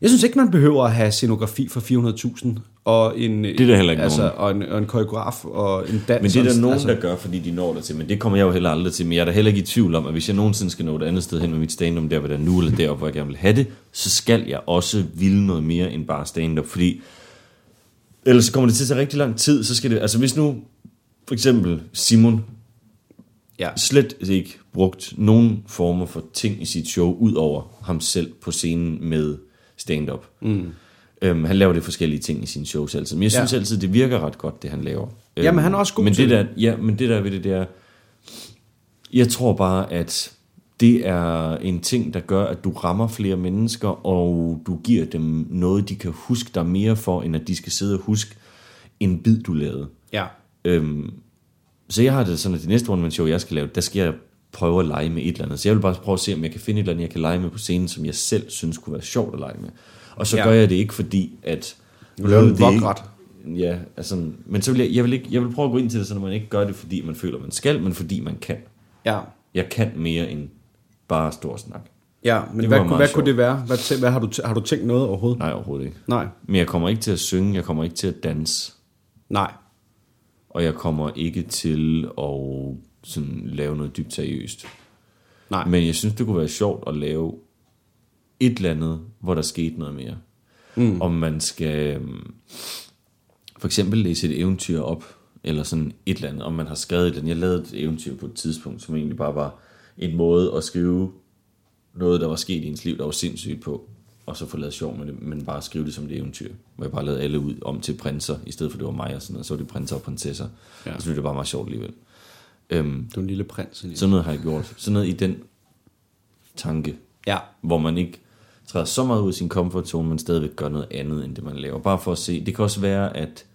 jeg synes ikke, man behøver at have scenografi for 400.000 og en, er der heller ikke altså, nogen. og, en, og en koreograf og en dans. Men det er der en- nogen, altså, der gør, fordi de når der til. Men det kommer jeg jo heller aldrig til. Men jeg er da heller ikke i tvivl om, at hvis jeg nogensinde skal nå et andet sted hen med mit stand-up, der hvor det er nu, eller deroppe, hvor jeg gerne vil have det, så skal jeg også ville noget mere end bare stand-up. Fordi ellers så kommer det til at tage rigtig lang tid. Så skal det, altså hvis nu for eksempel Simon Ja. slet ikke brugt nogen former for ting i sit show, ud over ham selv på scenen med stand-up. Mm. Øhm, han laver det forskellige ting i sine shows altid. Men jeg synes Ja. altid, det virker ret godt, det han laver. Ja, men han er også god men det. Der, ja, men det der ved det, det er... Jeg tror bare, at det er en ting, der gør, at du rammer flere mennesker, og du giver dem noget, de kan huske dig mere for, end at de skal sidde og huske en bid, du lavede. Ja. Øhm, så jeg har det sådan, at det næste one-man show, jeg skal lave, der skal jeg prøve at lege med et eller andet. Så jeg vil bare prøve at se, om jeg kan finde et eller andet, jeg kan lege med på scenen, som jeg selv synes kunne være sjovt at lege med. Og så Ja. gør jeg det ikke, fordi at... Du laver en det ikke- vokret. Ja, altså, men så vil jeg, jeg, vil ikke, jeg vil prøve at gå ind til det, så man ikke gør det, fordi man føler, man skal, men fordi man kan. Ja. Jeg kan mere end bare stor snak. Ja, men Det hvad, hvad kunne det være? Hvad, hvad har, du, har du tænkt noget overhovedet? Nej, overhovedet ikke. Nej. Men jeg kommer ikke til at synge, jeg kommer ikke til at danse, Nej. og jeg kommer ikke til at sådan, lave noget dybt seriøst. Nej. Men jeg synes, det kunne være sjovt at lave et eller andet, hvor der skete noget mere. Mm. Om man skal øhm, for eksempel læse et eventyr op, eller sådan et eller andet, om man har skrevet den. Jeg lavede et eventyr på et tidspunkt, som egentlig bare var en måde at skrive noget, der var sket i ens liv, der var sindssygt på, og så få lavet sjov med det, men bare skrive det som et eventyr, hvor jeg bare lavede alle ud om til prinser, i stedet for det var mig og sådan noget, så var det prinser og prinsesser. Ja. Ja. Jeg synes, det var meget sjovt alligevel. Øhm, Du er en lille prins. Sådan noget har jeg gjort. Sådan noget i den tanke, Ja. hvor man ikke træder så meget ud af sin comfort zone, men stadigvæk gør noget andet, end det man laver. Bare for at se. Det kan også være, at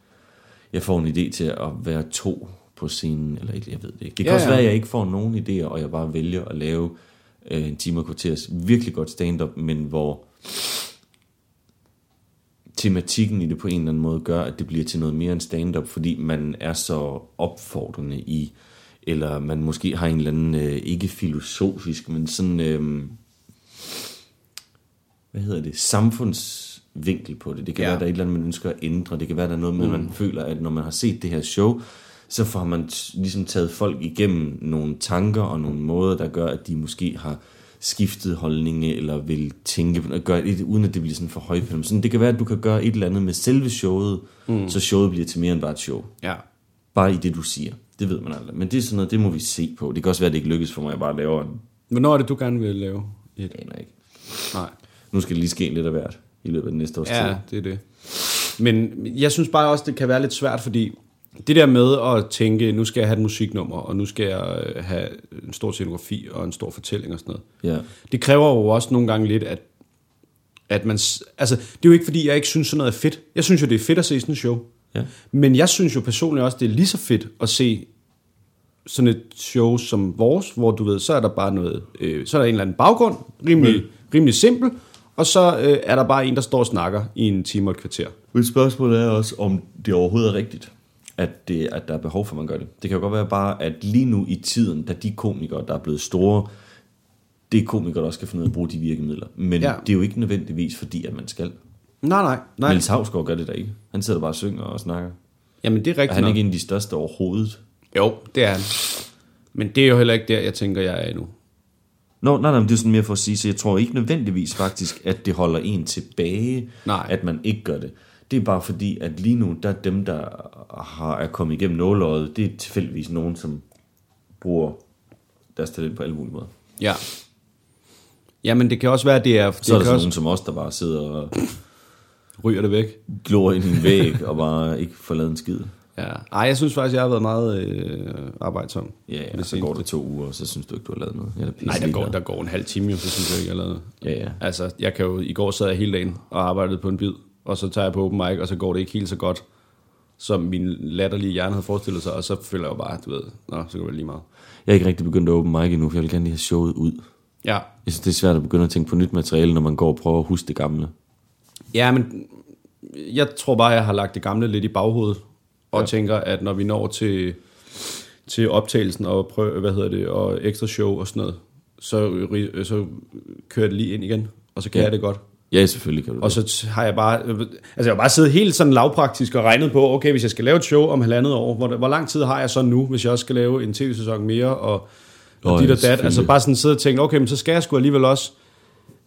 jeg får en idé til at være to på scenen, eller jeg ved det ikke. Det kan ja, også ja. være, at jeg ikke får nogen idéer, og jeg bare vælger at lave øh, en time og kvarters virkelig godt stand-up, men hvor tematikken i det på en eller anden måde gør, at det bliver til noget mere end stand-up, fordi man er så opfordrende i, eller man måske har en eller anden, øh, ikke filosofisk, men sådan, øh, hvad hedder det, samfundsvinkel på det. Det kan Ja. være, der er et eller andet, man ønsker at ændre. Det kan være, der er noget med, mm. man føler, at når man har set det her show, så får man ligesom taget folk igennem nogle tanker og nogle måder, der gør, at de måske har skiftet holdninge, eller vil tænke på noget, gøre det, uden at det bliver sådan for højpændt. Sådan, det kan være, at du kan gøre et eller andet med selve showet, mm. så showet bliver til mere end bare et show. Ja. Bare i det, du siger. Det ved man aldrig. Men det er sådan noget, det må vi se på. Det kan også være, at det ikke lykkes for mig, at jeg bare laver en... Hvornår er det, du gerne vil lave et? Jeg aner ikke. Nej. Nu skal det lige ske lidt af hvert i løbet af den næste års tid. Ja, det er det. Men jeg synes bare også, det kan være lidt svært, fordi det der med at tænke, nu skal jeg have et musiknummer, og nu skal jeg øh, have en stor scenografi og en stor fortælling og sådan noget. Ja. Det kræver jo også nogle gange lidt, at, at man... Altså, det er jo ikke, fordi jeg ikke synes, sådan noget er fedt. Jeg synes jo, det er fedt at se sådan et show. Ja. Men jeg synes jo personligt også, det er lige så fedt at se sådan et show som vores, hvor du ved, så er der bare noget, øh, så er der en eller anden baggrund, rimelig, mm. rimelig simpel, og så øh, er der bare en, der står og snakker i en time og et kvarter. Men spørgsmålet er også, om det overhovedet er rigtigt, at, det, at der er behov for, at man gør det. Det kan jo godt være bare, at lige nu i tiden, da de komikere, der er blevet store, det er komikere, der også skal finde ud af at bruge de virkemidler. Men Ja. det er jo ikke nødvendigvis, fordi at man skal. Nej, nej, nej. Niels Havsgaard gør det da ikke. Han sidder bare og synger og snakker. Jamen, det er Er rigtigt han nok. ikke en af de største overhovedet? Jo, det er han. Men det er jo heller ikke der, jeg tænker, jeg er endnu. Nå, nej, nej, det er sådan mere for at sige, så jeg tror ikke nødvendigvis faktisk, at det holder en tilbage, Nej. at man ikke gør det. Det er bare fordi, at lige nu, der er dem, der har, er kommet igennem nåløjet, det er tilfældigvis nogen, som bruger deres talent på alle mulige måder. Ja. Jamen, det kan også være, at det er... Det Så er der sådan også, nogen som os, der bare sidder og ryger det væk. glor ind i en væg og bare ikke får lavet en skid. Ja. Ej, jeg synes faktisk, jeg har været meget øh, arbejdsom. Ja, ja, så går det to uger, og så synes du ikke, du har lavet noget. Jeg er Nej, der går, der går en halv time, jo, så synes jeg ikke, jeg har lavet noget. Ja, ja. Altså, jeg kan jo... I går sad jeg hele dagen og arbejdede på en bid, og så tager jeg på open mic, og så går det ikke helt så godt, som min latterlige hjerne havde forestillet sig, og så føler jeg jo bare, du ved, nå, så går det lige meget. Jeg er ikke rigtig begyndt at åbne mic endnu, for jeg vil gerne lige have showet ud. Ja, Jeg synes, det er svært at begynde at tænke på nyt materiale, når man går og prøver at huske det gamle. Ja, men jeg tror bare, jeg har lagt det gamle lidt i baghovedet, og ja. Tænker, at når vi når til, til optagelsen og prøv, hvad hedder det, og ekstra show og sådan noget, så, ri- så kører det lige ind igen, og så kan ja. Jeg det godt. Ja, selvfølgelig kan du Og så har jeg bare, altså jeg har bare siddet helt sådan lavpraktisk og regnet på, okay, hvis jeg skal lave et show om halvandet år, hvor, hvor lang tid har jeg så nu, hvis jeg også skal lave en tv-sæson mere, og, og Åh, dit og dat. Altså bare sådan sidde og tænke, okay, men så skal jeg sgu alligevel også,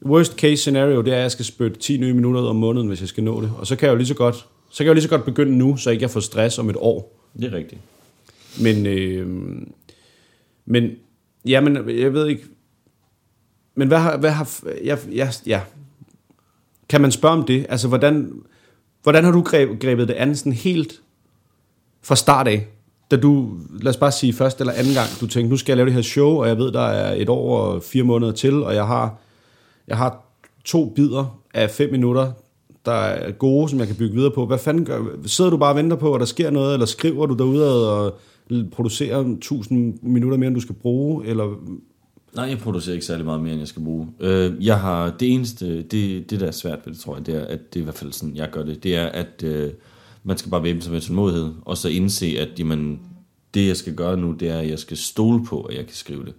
worst case scenario, det er, at jeg skal spytte 10 nye minutter ud om måneden, hvis jeg skal nå det. Og så kan jeg jo lige så godt, så kan jeg jo lige så godt begynde nu, så ikke jeg får stress om et år. Det er rigtigt. Men, øh, men, ja, men jeg ved ikke, men hvad har, hvad har jeg, jeg, ja, kan man spørge om det? Altså, hvordan, hvordan har du greb, grebet det an sådan helt fra start af? Da du, lad os bare sige første eller anden gang, du tænkte, nu skal jeg lave det her show, og jeg ved, der er et år og fire måneder til, og jeg har, jeg har to bidder af fem minutter, der er gode, som jeg kan bygge videre på. Hvad fanden gør, sidder du bare og venter på, at der sker noget, eller skriver du derude og producerer 1000 minutter mere, end du skal bruge, eller Nej, jeg producerer ikke særlig meget mere, end jeg skal bruge. Øh, jeg har det eneste, det, det der er svært ved det, tror jeg, det er, at det er i hvert fald sådan, jeg gør det, det er, at øh, man skal bare væbne sig med tålmodighed, og så indse, at jamen, det jeg skal gøre nu, det er, at jeg skal stole på, at jeg kan skrive det.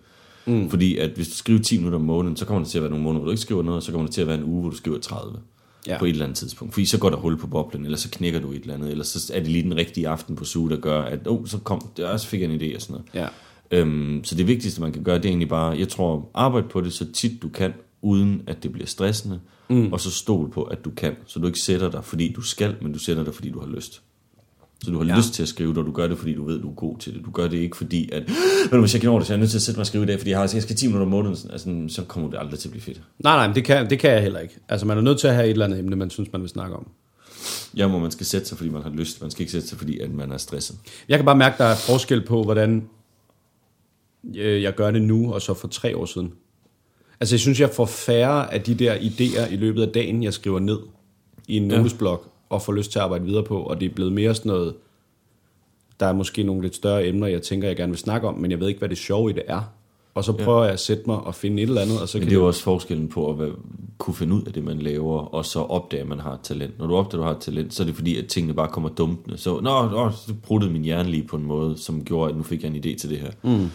Mm. Fordi at hvis du skriver 10 minutter om måneden, så kommer det til at være nogle måneder, hvor du ikke skriver noget, og så kommer det til at være en uge, hvor du skriver 30 Ja. ja. på et eller andet tidspunkt. Fordi så går der hul på boblen, eller så knækker du et eller andet, eller så er det lige den rigtige aften på suge, der gør, at oh, så kom, det, og så fik jeg en idé og sådan noget. ja. Øhm, så det vigtigste, man kan gøre, det er egentlig bare, jeg tror, arbejde på det så tit du kan, uden at det bliver stressende, mm. og så stol på, at du kan, så du ikke sætter dig, fordi du skal, men du sætter dig, fordi du har lyst. Så du har Ja. lyst til at skrive det, og du gør det, fordi du ved, du er god til det. Du gør det ikke, fordi at, men hvis jeg kan nå det, så er jeg nødt til at sætte mig og skrive i dag, fordi jeg, har, jeg skal 10 minutter om måneden, altså, så kommer det aldrig til at blive fedt. Nej, nej, men det kan, det kan jeg heller ikke. Altså, man er nødt til at have et eller andet emne, man synes, man vil snakke om. Ja, hvor man skal sætte sig, fordi man har lyst. Man skal ikke sætte sig, fordi at man er stresset. Jeg kan bare mærke, der er forskel på, hvordan øh, jeg gør det nu, og så for tre år siden. Altså, jeg synes, jeg får færre af de der idéer i løbet af dagen, jeg skriver ned i en Ja. notesblok, og får lyst til at arbejde videre på, og det er blevet mere sådan noget, der er måske nogle lidt større emner, jeg tænker, jeg gerne vil snakke om, men jeg ved ikke, hvad det sjove i det er. Og så prøver jeg at sætte mig og finde et eller andet, og så Men kan det er jo også forskellen på at være, kunne finde ud af det, man laver, og så opdage, at man har et talent. Når du opdager, at du har et talent, så er det fordi, at tingene bare kommer dumpende. Så, nå, nå så bruttede min hjerne lige på en måde, som gjorde, at nu fik jeg en idé til det her. Mm.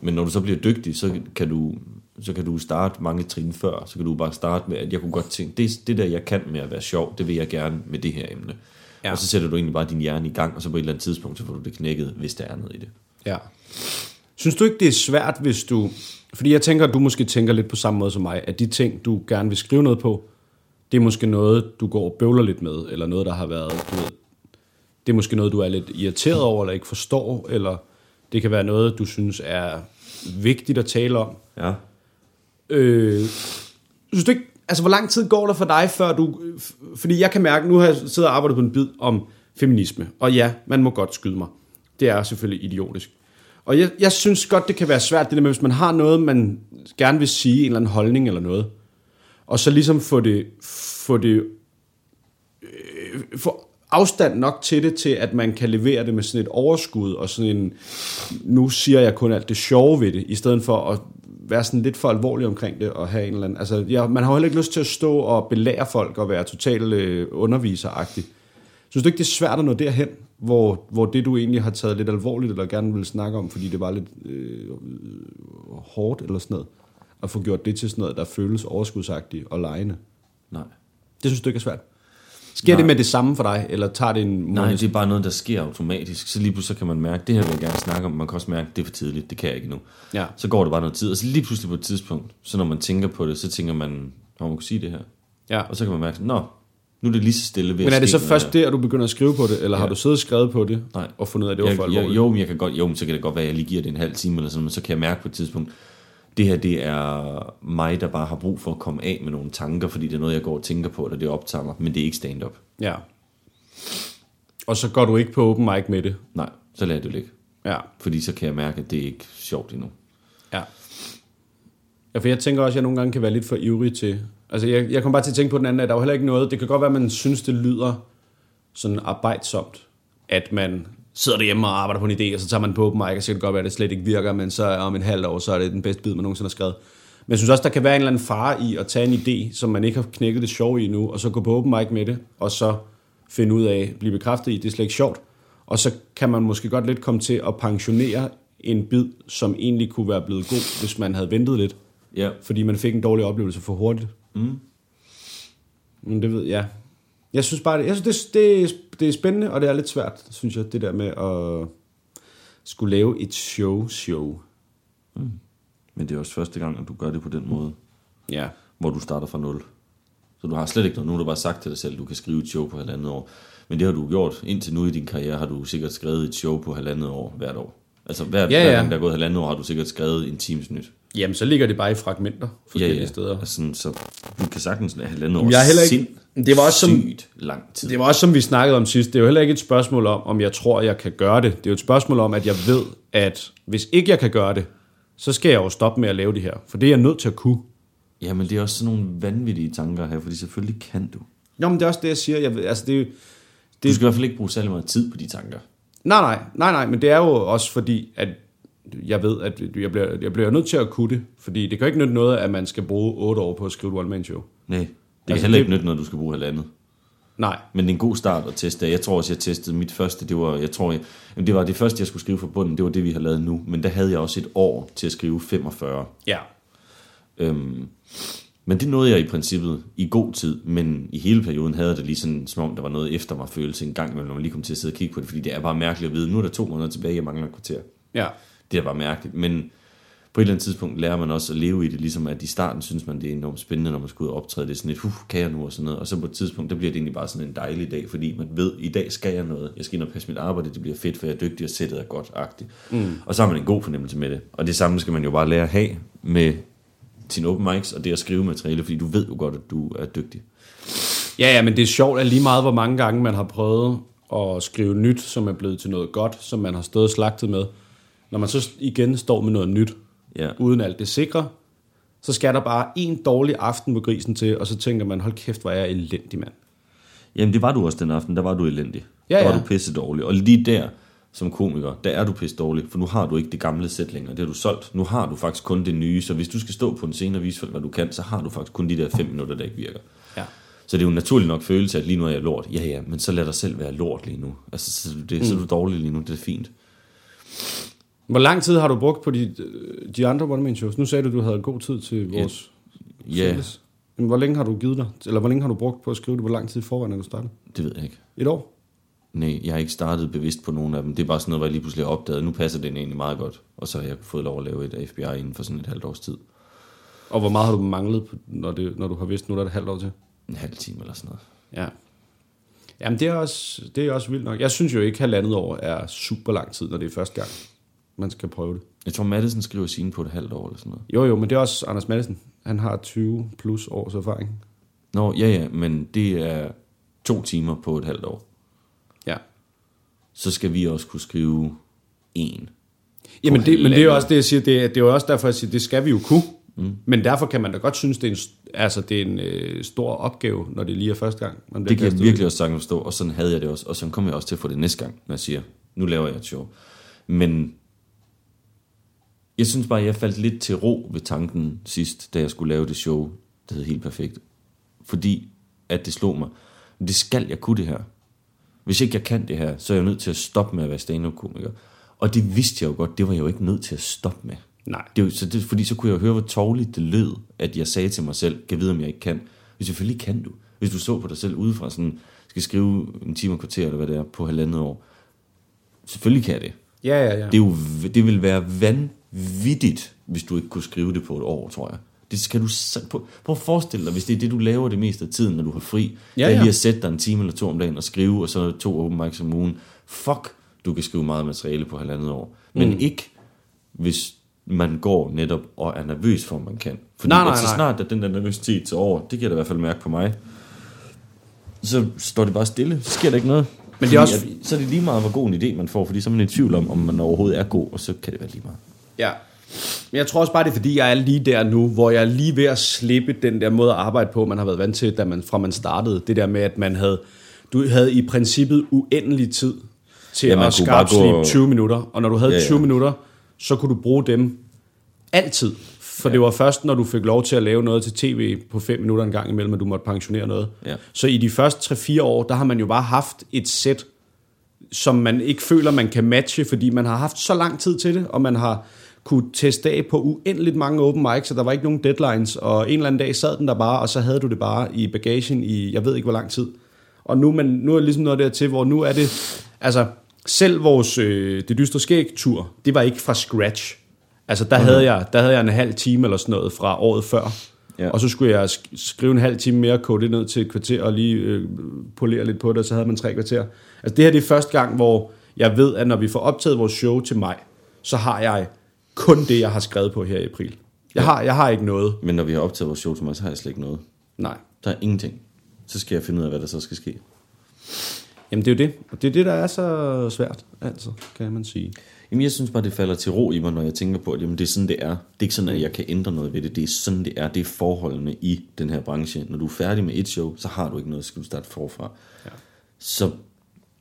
Men når du så bliver dygtig, så kan du så kan du starte mange trin før. Så kan du bare starte med, at jeg kunne godt tænke, det, det der, jeg kan med at være sjov, det vil jeg gerne med det her emne. Ja. Og så sætter du egentlig bare din hjerne i gang, og så på et eller andet tidspunkt, så får du det knækket, hvis der er noget i det. Ja. Synes du ikke, det er svært, hvis du... Fordi jeg tænker, at du måske tænker lidt på samme måde som mig, at de ting, du gerne vil skrive noget på, det er måske noget, du går og bøvler lidt med, eller noget, der har været, du ved, det er måske noget, du er lidt irriteret over, eller ikke forstår, eller det kan være noget, du synes er vigtigt at tale om. Ja. Øh, synes du ikke, altså hvor lang tid går der for dig, før du... Fordi jeg kan mærke, nu har jeg siddet og arbejdet på en bid om feminisme, og ja, man må godt skyde mig. Det er selvfølgelig idiotisk. Og jeg, jeg synes godt, det kan være svært, det der med, hvis man har noget, man gerne vil sige, en eller anden holdning eller noget, og så ligesom få det, få det øh, få afstand nok til det, til at man kan levere det med sådan et overskud, og sådan en, nu siger jeg kun alt det sjove ved det, i stedet for at være sådan lidt for alvorlig omkring det, og have en eller anden, altså, ja, man har heller ikke lyst til at stå og belære folk og være totalt øh, underviseragtig. Synes du ikke, det er svært at nå derhen, hvor, hvor det, du egentlig har taget lidt alvorligt, eller gerne vil snakke om, fordi det var lidt øh, hårdt eller sådan noget, at få gjort det til sådan noget, der føles overskudsagtigt og lejende? Nej. Det synes du ikke er svært? Sker Nej. det med det samme for dig, eller tager det en Nej, måned? det er bare noget, der sker automatisk. Så lige pludselig så kan man mærke, det her vil jeg gerne snakke om. Man kan også mærke, det er for tidligt, det kan jeg ikke nu. Ja. Så går det bare noget tid, og så lige pludselig på et tidspunkt, så når man tænker på det, så tænker man, har man kunne sige det her? Ja. Og så kan man mærke, nå, nu er det lige så stille ved Men er det så først der, du begynder at skrive på det, eller ja. har du siddet og skrevet på det, Nej. og fundet ud af, at det var for jeg, jeg, alvorligt? jo, men jeg kan godt, jo, men så kan det godt være, at jeg lige giver det en halv time eller sådan, men så kan jeg mærke på et tidspunkt, det her det er mig, der bare har brug for at komme af med nogle tanker, fordi det er noget, jeg går og tænker på, eller det optager mig, men det er ikke stand-up. Ja. Og så går du ikke på open mic med det? Nej, så lader jeg det ligge. Ja. Fordi så kan jeg mærke, at det er ikke sjovt endnu. Ja. Ja, for jeg tænker også, at jeg nogle gange kan være lidt for ivrig til... Altså, jeg, jeg kommer bare til at tænke på den anden, at der er jo heller ikke noget... Det kan godt være, at man synes, det lyder sådan arbejdsomt, at man sidder derhjemme og arbejder på en idé, og så tager man på open mic, og så kan det godt være, at det slet ikke virker, men så om en halv år, så er det den bedste bid, man nogensinde har skrevet. Men jeg synes også, der kan være en eller anden fare i at tage en idé, som man ikke har knækket det sjov i nu, og så gå på open mic med det, og så finde ud af, blive bekræftet i, det er slet ikke sjovt. Og så kan man måske godt lidt komme til at pensionere en bid, som egentlig kunne være blevet god, hvis man havde ventet lidt, Ja, fordi man fik en dårlig oplevelse for hurtigt. Mm. Men det ved jeg. Jeg synes bare, det, jeg synes, det, det, det er spændende, og det er lidt svært, synes jeg, det der med at skulle lave et show-show. men det er også første gang, at du gør det på den måde, Ja. hvor du starter fra nul. Så du har slet ikke noget. Nu har du bare sagt til dig selv, at du kan skrive et show på halvandet år. Men det har du gjort. Indtil nu i din karriere har du sikkert skrevet et show på halvandet år hvert år. Altså hver, Ja, ja, hver ja. gang der er gået halvandet år, har du sikkert skrevet en times nyt. Jamen, så ligger det bare i fragmenter forskellige steder. Altså, sådan, så du kan sagtens lade halvandet år Men jeg heller ikke- sind, det var også som- lang tid. Det var også som vi snakkede om sidst, det er jo heller ikke et spørgsmål om, om jeg tror, jeg kan gøre det. Det er jo et spørgsmål om, at jeg ved, at hvis ikke jeg kan gøre det, så skal jeg jo stoppe med at lave det her. For det er jeg nødt til at kunne. Ja, men det er også sådan nogle vanvittige tanker her, fordi selvfølgelig kan du. Nå, men det er også det, jeg siger. Jeg ved, altså, det jo, Du skal i hvert fald ikke bruge særlig meget tid på de tanker. Nej, nej, nej, nej, men det er jo også fordi, at jeg ved, at jeg bliver, jeg bliver nødt til at kunne det, fordi det kan ikke nytte noget, at man skal bruge otte år på at skrive et one-man-show. Nej, det kan Altså, altså, heller det- ikke nytte, når du skal bruge halvandet. Nej, Men det er en god start at teste. Jeg tror også, jeg testede mit første. Det var, jeg tror, jeg, det var det første, jeg skulle skrive fra bunden. Det var det, vi har lavet nu. Men der havde jeg også et år til at skrive 45. ja. Øhm, men det nåede jeg i princippet i god tid, men i hele perioden havde jeg det lige sådan, som om der var noget efter mig følelse en gang, imellem, når man lige kom til at sidde og kigge på det, fordi det er bare mærkeligt at vide, nu er der to måneder tilbage, jeg mangler et kvarter. Ja, Det er bare mærkeligt, men på et eller andet tidspunkt lærer man også at leve i det, ligesom at i starten synes man, det er enormt spændende, når man skal ud og optræde. Det er sådan et, uh, kan jeg nu og sådan noget. Og så på et tidspunkt, der bliver det egentlig bare sådan en dejlig dag, fordi man ved, i dag skal jeg noget. Jeg skal ind og passe mit arbejde, det bliver fedt, for jeg er dygtig, og sættet er godt agtigt. Mm. Og så har man en god fornemmelse med det. Og det samme skal man jo bare lære at have med sin open mics, og det at skrive materiale, fordi du ved jo godt, at du er dygtig. ja, ja, men det er sjovt, at lige meget hvor mange gange man har prøvet at skrive nyt, som er blevet til noget godt, som man har stået og slagtet med, når man så igen står med noget nyt, Ja. uden alt det sikre, så skal der bare en dårlig aften på grisen til, og så tænker man, hold kæft, hvor er jeg elendig, mand. Jamen det var du også den aften, der var du elendig. Ja, der var ja. du pisse dårlig. Og lige der, som komiker, der er du pisse dårlig, for nu har du ikke det gamle sæt længere. Det har du solgt. Nu har du faktisk kun det nye, så hvis du skal stå på en scene og vise folk, hvad du kan, så har du faktisk kun de der fem *laughs* minutter, der ikke virker. Ja. Så det er jo en naturlig nok følelse, at lige nu er jeg lort. Ja, ja, men så lad dig selv være lort lige nu. Altså, så, du det, så er du dårlig lige nu, det er fint. Hvor lang tid har du brugt på de, de andre one-man-shows? Nu sagde du, du havde god tid til vores Ja, fælles. Men hvor længe har du givet dig, eller hvor længe har du brugt på at skrive det? Hvor lang tid i forvejen er du startet? det ved jeg ikke. Et år? Nej, jeg har ikke startet bevidst på nogen af dem. Det er bare sådan noget, hvor jeg lige pludselig har opdaget, nu passer den egentlig meget godt. Og så har jeg fået lov at lave et FBI inden for sådan et halvt års tid. Og hvor meget har du manglet, når, det, når du har vidst, nu er der et halvt år til? En halv time eller sådan noget. Ja. Jamen, det er, også, det er også vildt nok. Jeg synes jo ikke, halvandet år er super lang tid, når det er første gang, man skal prøve det. Jeg tror, Madison skriver sine på et halvt år eller sådan noget. Jo, jo, men det er også Anders Madsen. Han har 20 plus års erfaring. Nå, ja, ja, men det er to timer på et halvt år. Så skal vi også kunne skrive en. Jamen, det, men det er jo også det, jeg siger. Det, er- det er jo også derfor, jeg siger, det skal vi jo kunne. Mm. Men derfor kan man da godt synes, det er en, altså, det er en øh, stor opgave, når det lige er første gang. Man Det kan jeg kastet ud virkelig også sagtens forstå, og sådan havde jeg det også. Og sådan kommer jeg også til at få det næste gang, når jeg siger, nu laver jeg et show. Men Jeg synes bare, jeg faldt lidt til ro ved tanken sidst, da jeg skulle lave det show, der hed Helt Perfekt. Fordi at det slog mig. Det skal jeg kunne det her. Hvis ikke jeg kan det her, så er jeg nødt til at stoppe med at være stand-up-komiker. Og det vidste jeg jo godt, det var jeg jo ikke nødt til at stoppe med. Nej. Det, er jo- så det, fordi så kunne jeg jo høre, hvor tårligt det lød, at jeg sagde til mig selv, kan vide, om jeg ikke kan. Men selvfølgelig kan du. Hvis du så på dig selv udefra, sådan, skal skrive en time og kvarter, eller hvad det er, på halvandet år. Selvfølgelig kan jeg det. Ja, ja, ja. Det, er jo, det vil være vanvittigt, hvis du ikke kunne skrive det på et år, tror jeg. Det skal du prøv, prøv at forestille dig, hvis det er det, du laver det meste af tiden, når du har fri. Ja, Ja, ja. ja. lige at sætte dig en time eller to om dagen og skrive, og så to open mics om ugen. Fuck, du kan skrive meget materiale på halvandet år. Men mm. ikke, hvis man går netop og er nervøs for, om man kan. Fordi Nej, nej, at så snart at den der nervøsitet til over, det kan jeg da i hvert fald mærke på mig, så står det bare stille. Så sker der ikke noget. Men det er også- At, så er det lige meget, hvor god en idé man får, fordi så er man i tvivl om, om man overhovedet er god, og så kan det være lige meget. Ja. Men jeg tror også bare, det er fordi, jeg er lige der nu, hvor jeg er lige ved at slippe den der måde at arbejde på, man har været vant til, da man, fra man startede. Det der med, at man havde, du havde i princippet uendelig tid til Ja, at gå skarpslibe og- 20 minutter. Og når du havde ja, ja. 20 minutter, så kunne du bruge dem altid. For ja. det var først, når du fik lov til at lave noget til tv på 5 minutter en gang imellem, at du måtte pensionere noget. Ja. Så i de første 3-4 år, der har man jo bare haft et sæt, som man ikke føler, man kan matche, fordi man har haft så lang tid til det, og man har kunne teste af på uendeligt mange open mics, så der var ikke nogen deadlines, og en eller anden dag sad den der bare, og så havde du det bare i bagagen i, jeg ved ikke hvor lang tid. Og nu, man, nu er det ligesom noget dertil, hvor nu er det, altså selv vores øh, Det Dystre Skæg-tur, det var ikke fra scratch. Altså der, havde jeg, der havde jeg en halv time eller sådan noget fra året før, Ja. og så skulle jeg sk- skrive en halv time mere, kode det ned til et kvarter og lige øh, polere lidt på det, og så havde man tre kvarter. Altså det her det er første gang, hvor jeg ved, at når vi får optaget vores show til maj, så har jeg kun det, jeg har skrevet på her i april. Jeg, har, jeg har ikke noget. Men når vi har optaget vores show mig, så har jeg slet ikke noget. Nej. Der er ingenting. Så skal jeg finde ud af, hvad der så skal ske. Jamen det er jo det. Og det er det, der er så svært, altså, kan man sige. Jamen, jeg synes bare, det falder til ro i mig, når jeg tænker på, at jamen, det er sådan, det er. Det er ikke sådan, at jeg kan ændre noget ved det. Det er sådan, det er. Det er forholdene i den her branche. Når du er færdig med et show, så har du ikke noget, så skal du starte forfra. Ja. Så,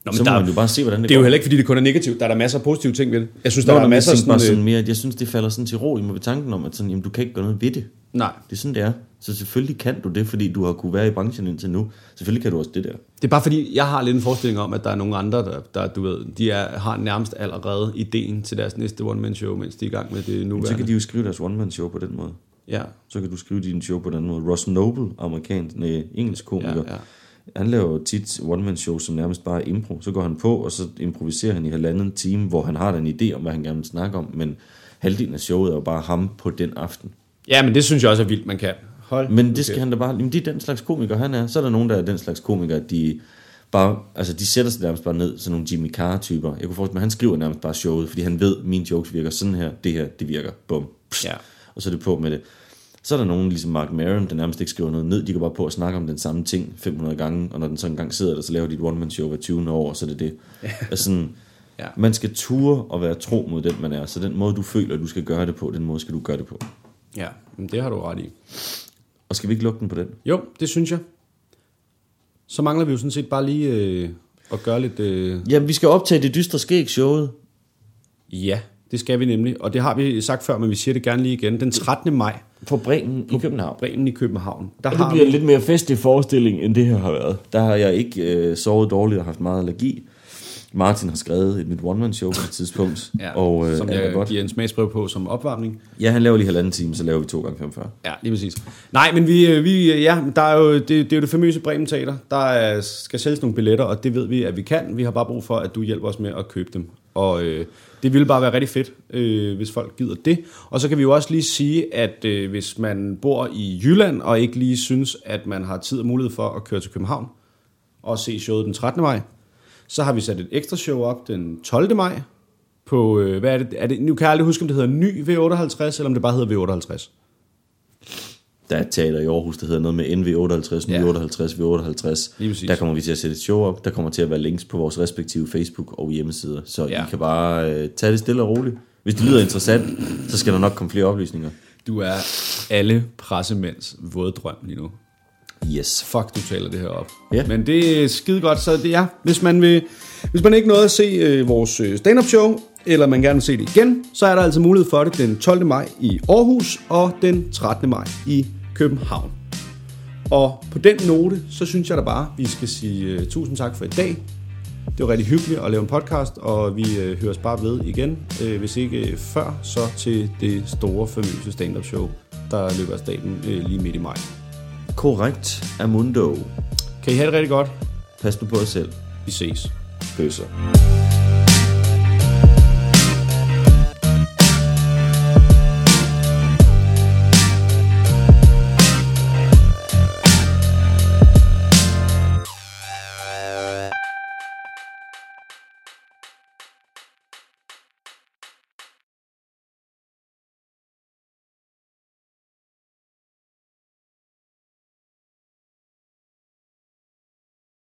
Nå, men så må der- man jo bare se, hvordan det, Det er jo går. heller ikke, fordi det kun er negativt. Der er der masser af positive ting ved det. Jeg synes, Nå, der er men masser jeg af bare sådan... sådan øh, mere, jeg synes, det falder sådan til ro i mig ved tanken om, at sådan, jamen, du kan ikke gøre noget ved det. Nej. Det er sådan, det er. Så selvfølgelig kan du det, fordi du har kunne være i branchen indtil nu. Selvfølgelig kan du også det der. Det er bare fordi, jeg har lidt en forestilling om, at der er nogle andre, der, der du ved, de er, har nærmest allerede ideen til deres næste one-man-show, mens de er i gang med det Så nuværende. kan de jo skrive deres one-man-show på den måde. Ja, Så kan du skrive din show på den måde. Ross Noble, amerikansk, nej, engelsk komiker, Ja, ja. Han laver tit one-man-show, som nærmest bare er impro. Så går han på, og så improviserer han i halvanden time, hvor han har en idé om, hvad han gerne vil snakke om, men halvdelen af showet er jo bare ham på den aften. ja, men det synes jeg også er vildt, man kan. Hold Men det skal kæft. han da bare... Jamen, det er den slags komiker, han er. Så er der nogen, der er den slags komiker, de bare... Altså, de sætter sig nærmest bare ned, sådan nogle Jimmy Carr-typer. Jeg kunne forestille mig, han skriver nærmest bare showet, fordi han ved, mine jokes virker sådan her, det her, det virker. Bum. Pst. Ja. Og så er det på med det. Så er der nogen, ligesom Mark Maron, der nærmest ikke skriver noget ned. De går bare på at snakke om den samme ting 500 gange, og når den så engang sidder der, så laver de et one-man-show hver 20. år, og så er det det. *laughs* Altså sådan, Ja. Man skal ture og være tro mod den, man er. Så den måde, du føler, du skal gøre det på, den måde skal du gøre det på. Ja, men det har du ret i. Og skal vi ikke lukke den på den? Jo, det synes jeg. Så mangler vi jo sådan set bare lige øh, at gøre lidt... Øh, Jamen, vi skal optage det dystre skæg showet. ja, det skal vi nemlig. Og det har vi sagt før, men vi siger det gerne lige igen. Den 13. maj, På Bremen i København. Bremen i København. Der Og det har bliver vi, en lidt mere festlig forestilling, end det her har været. Der har jeg ikke øh, sovet dårligt og haft meget allergi. Martin har skrevet et nyt one-man-show på et tidspunkt. *laughs* ja, og øh, som er jeg godt. giver en smagsprøve på som opvarmning. Ja, han laver lige halvanden time, så laver vi 2 gange 45 Ja, lige præcis. Nej, men vi, øh, vi øh, ja, der er jo, det, det er jo det famøse Bremen Teater. Der er, skal sælges nogle billetter, og det ved vi, at vi kan. Vi har bare brug for, at du hjælper os med at købe dem. Og øh, det ville bare være rigtig fedt, øh, hvis folk gider det. Og så kan vi jo også lige sige, at øh, hvis man bor i Jylland, og ikke lige synes, at man har tid og mulighed for at køre til København, og se showet den 13. maj, så har vi sat et ekstra show op den 12. maj, på, øh, hvad er det, er det, nu kan jeg aldrig huske, om det hedder ny V58, eller om det bare hedder V58. Der er et teater i Aarhus, der hedder noget med NV58, Ja. NV58, V58. Lige præcis. Der kommer vi til at sætte et show op. Der kommer til at være links på vores respektive Facebook og hjemmesider. Så Ja. I kan bare øh, tage det stille og roligt. Hvis det lyder interessant, så skal der nok komme flere oplysninger. Du er alle pressemænds våde drøm lige nu. Yes. Fuck, du taler det her op. Ja. Men det er skide godt, så det er, hvis man vil, hvis man ikke nåede at se øh, vores øh, stand-up show, eller man gerne vil se det igen, så er der altså mulighed for det den 12. maj i Aarhus og den 13. maj i København. Og på den note, så synes jeg da bare, vi skal sige uh, tusind tak for i dag. Det var rigtig hyggeligt at lave en podcast, og vi uh, høres bare ved igen. Uh, hvis ikke før, så til det store, famøse stand-up show, der løber af staten lige midt i maj. Korrekt, Amundo. Kan I have det rigtig godt? Pas nu på jer selv. Vi ses. Bøsser.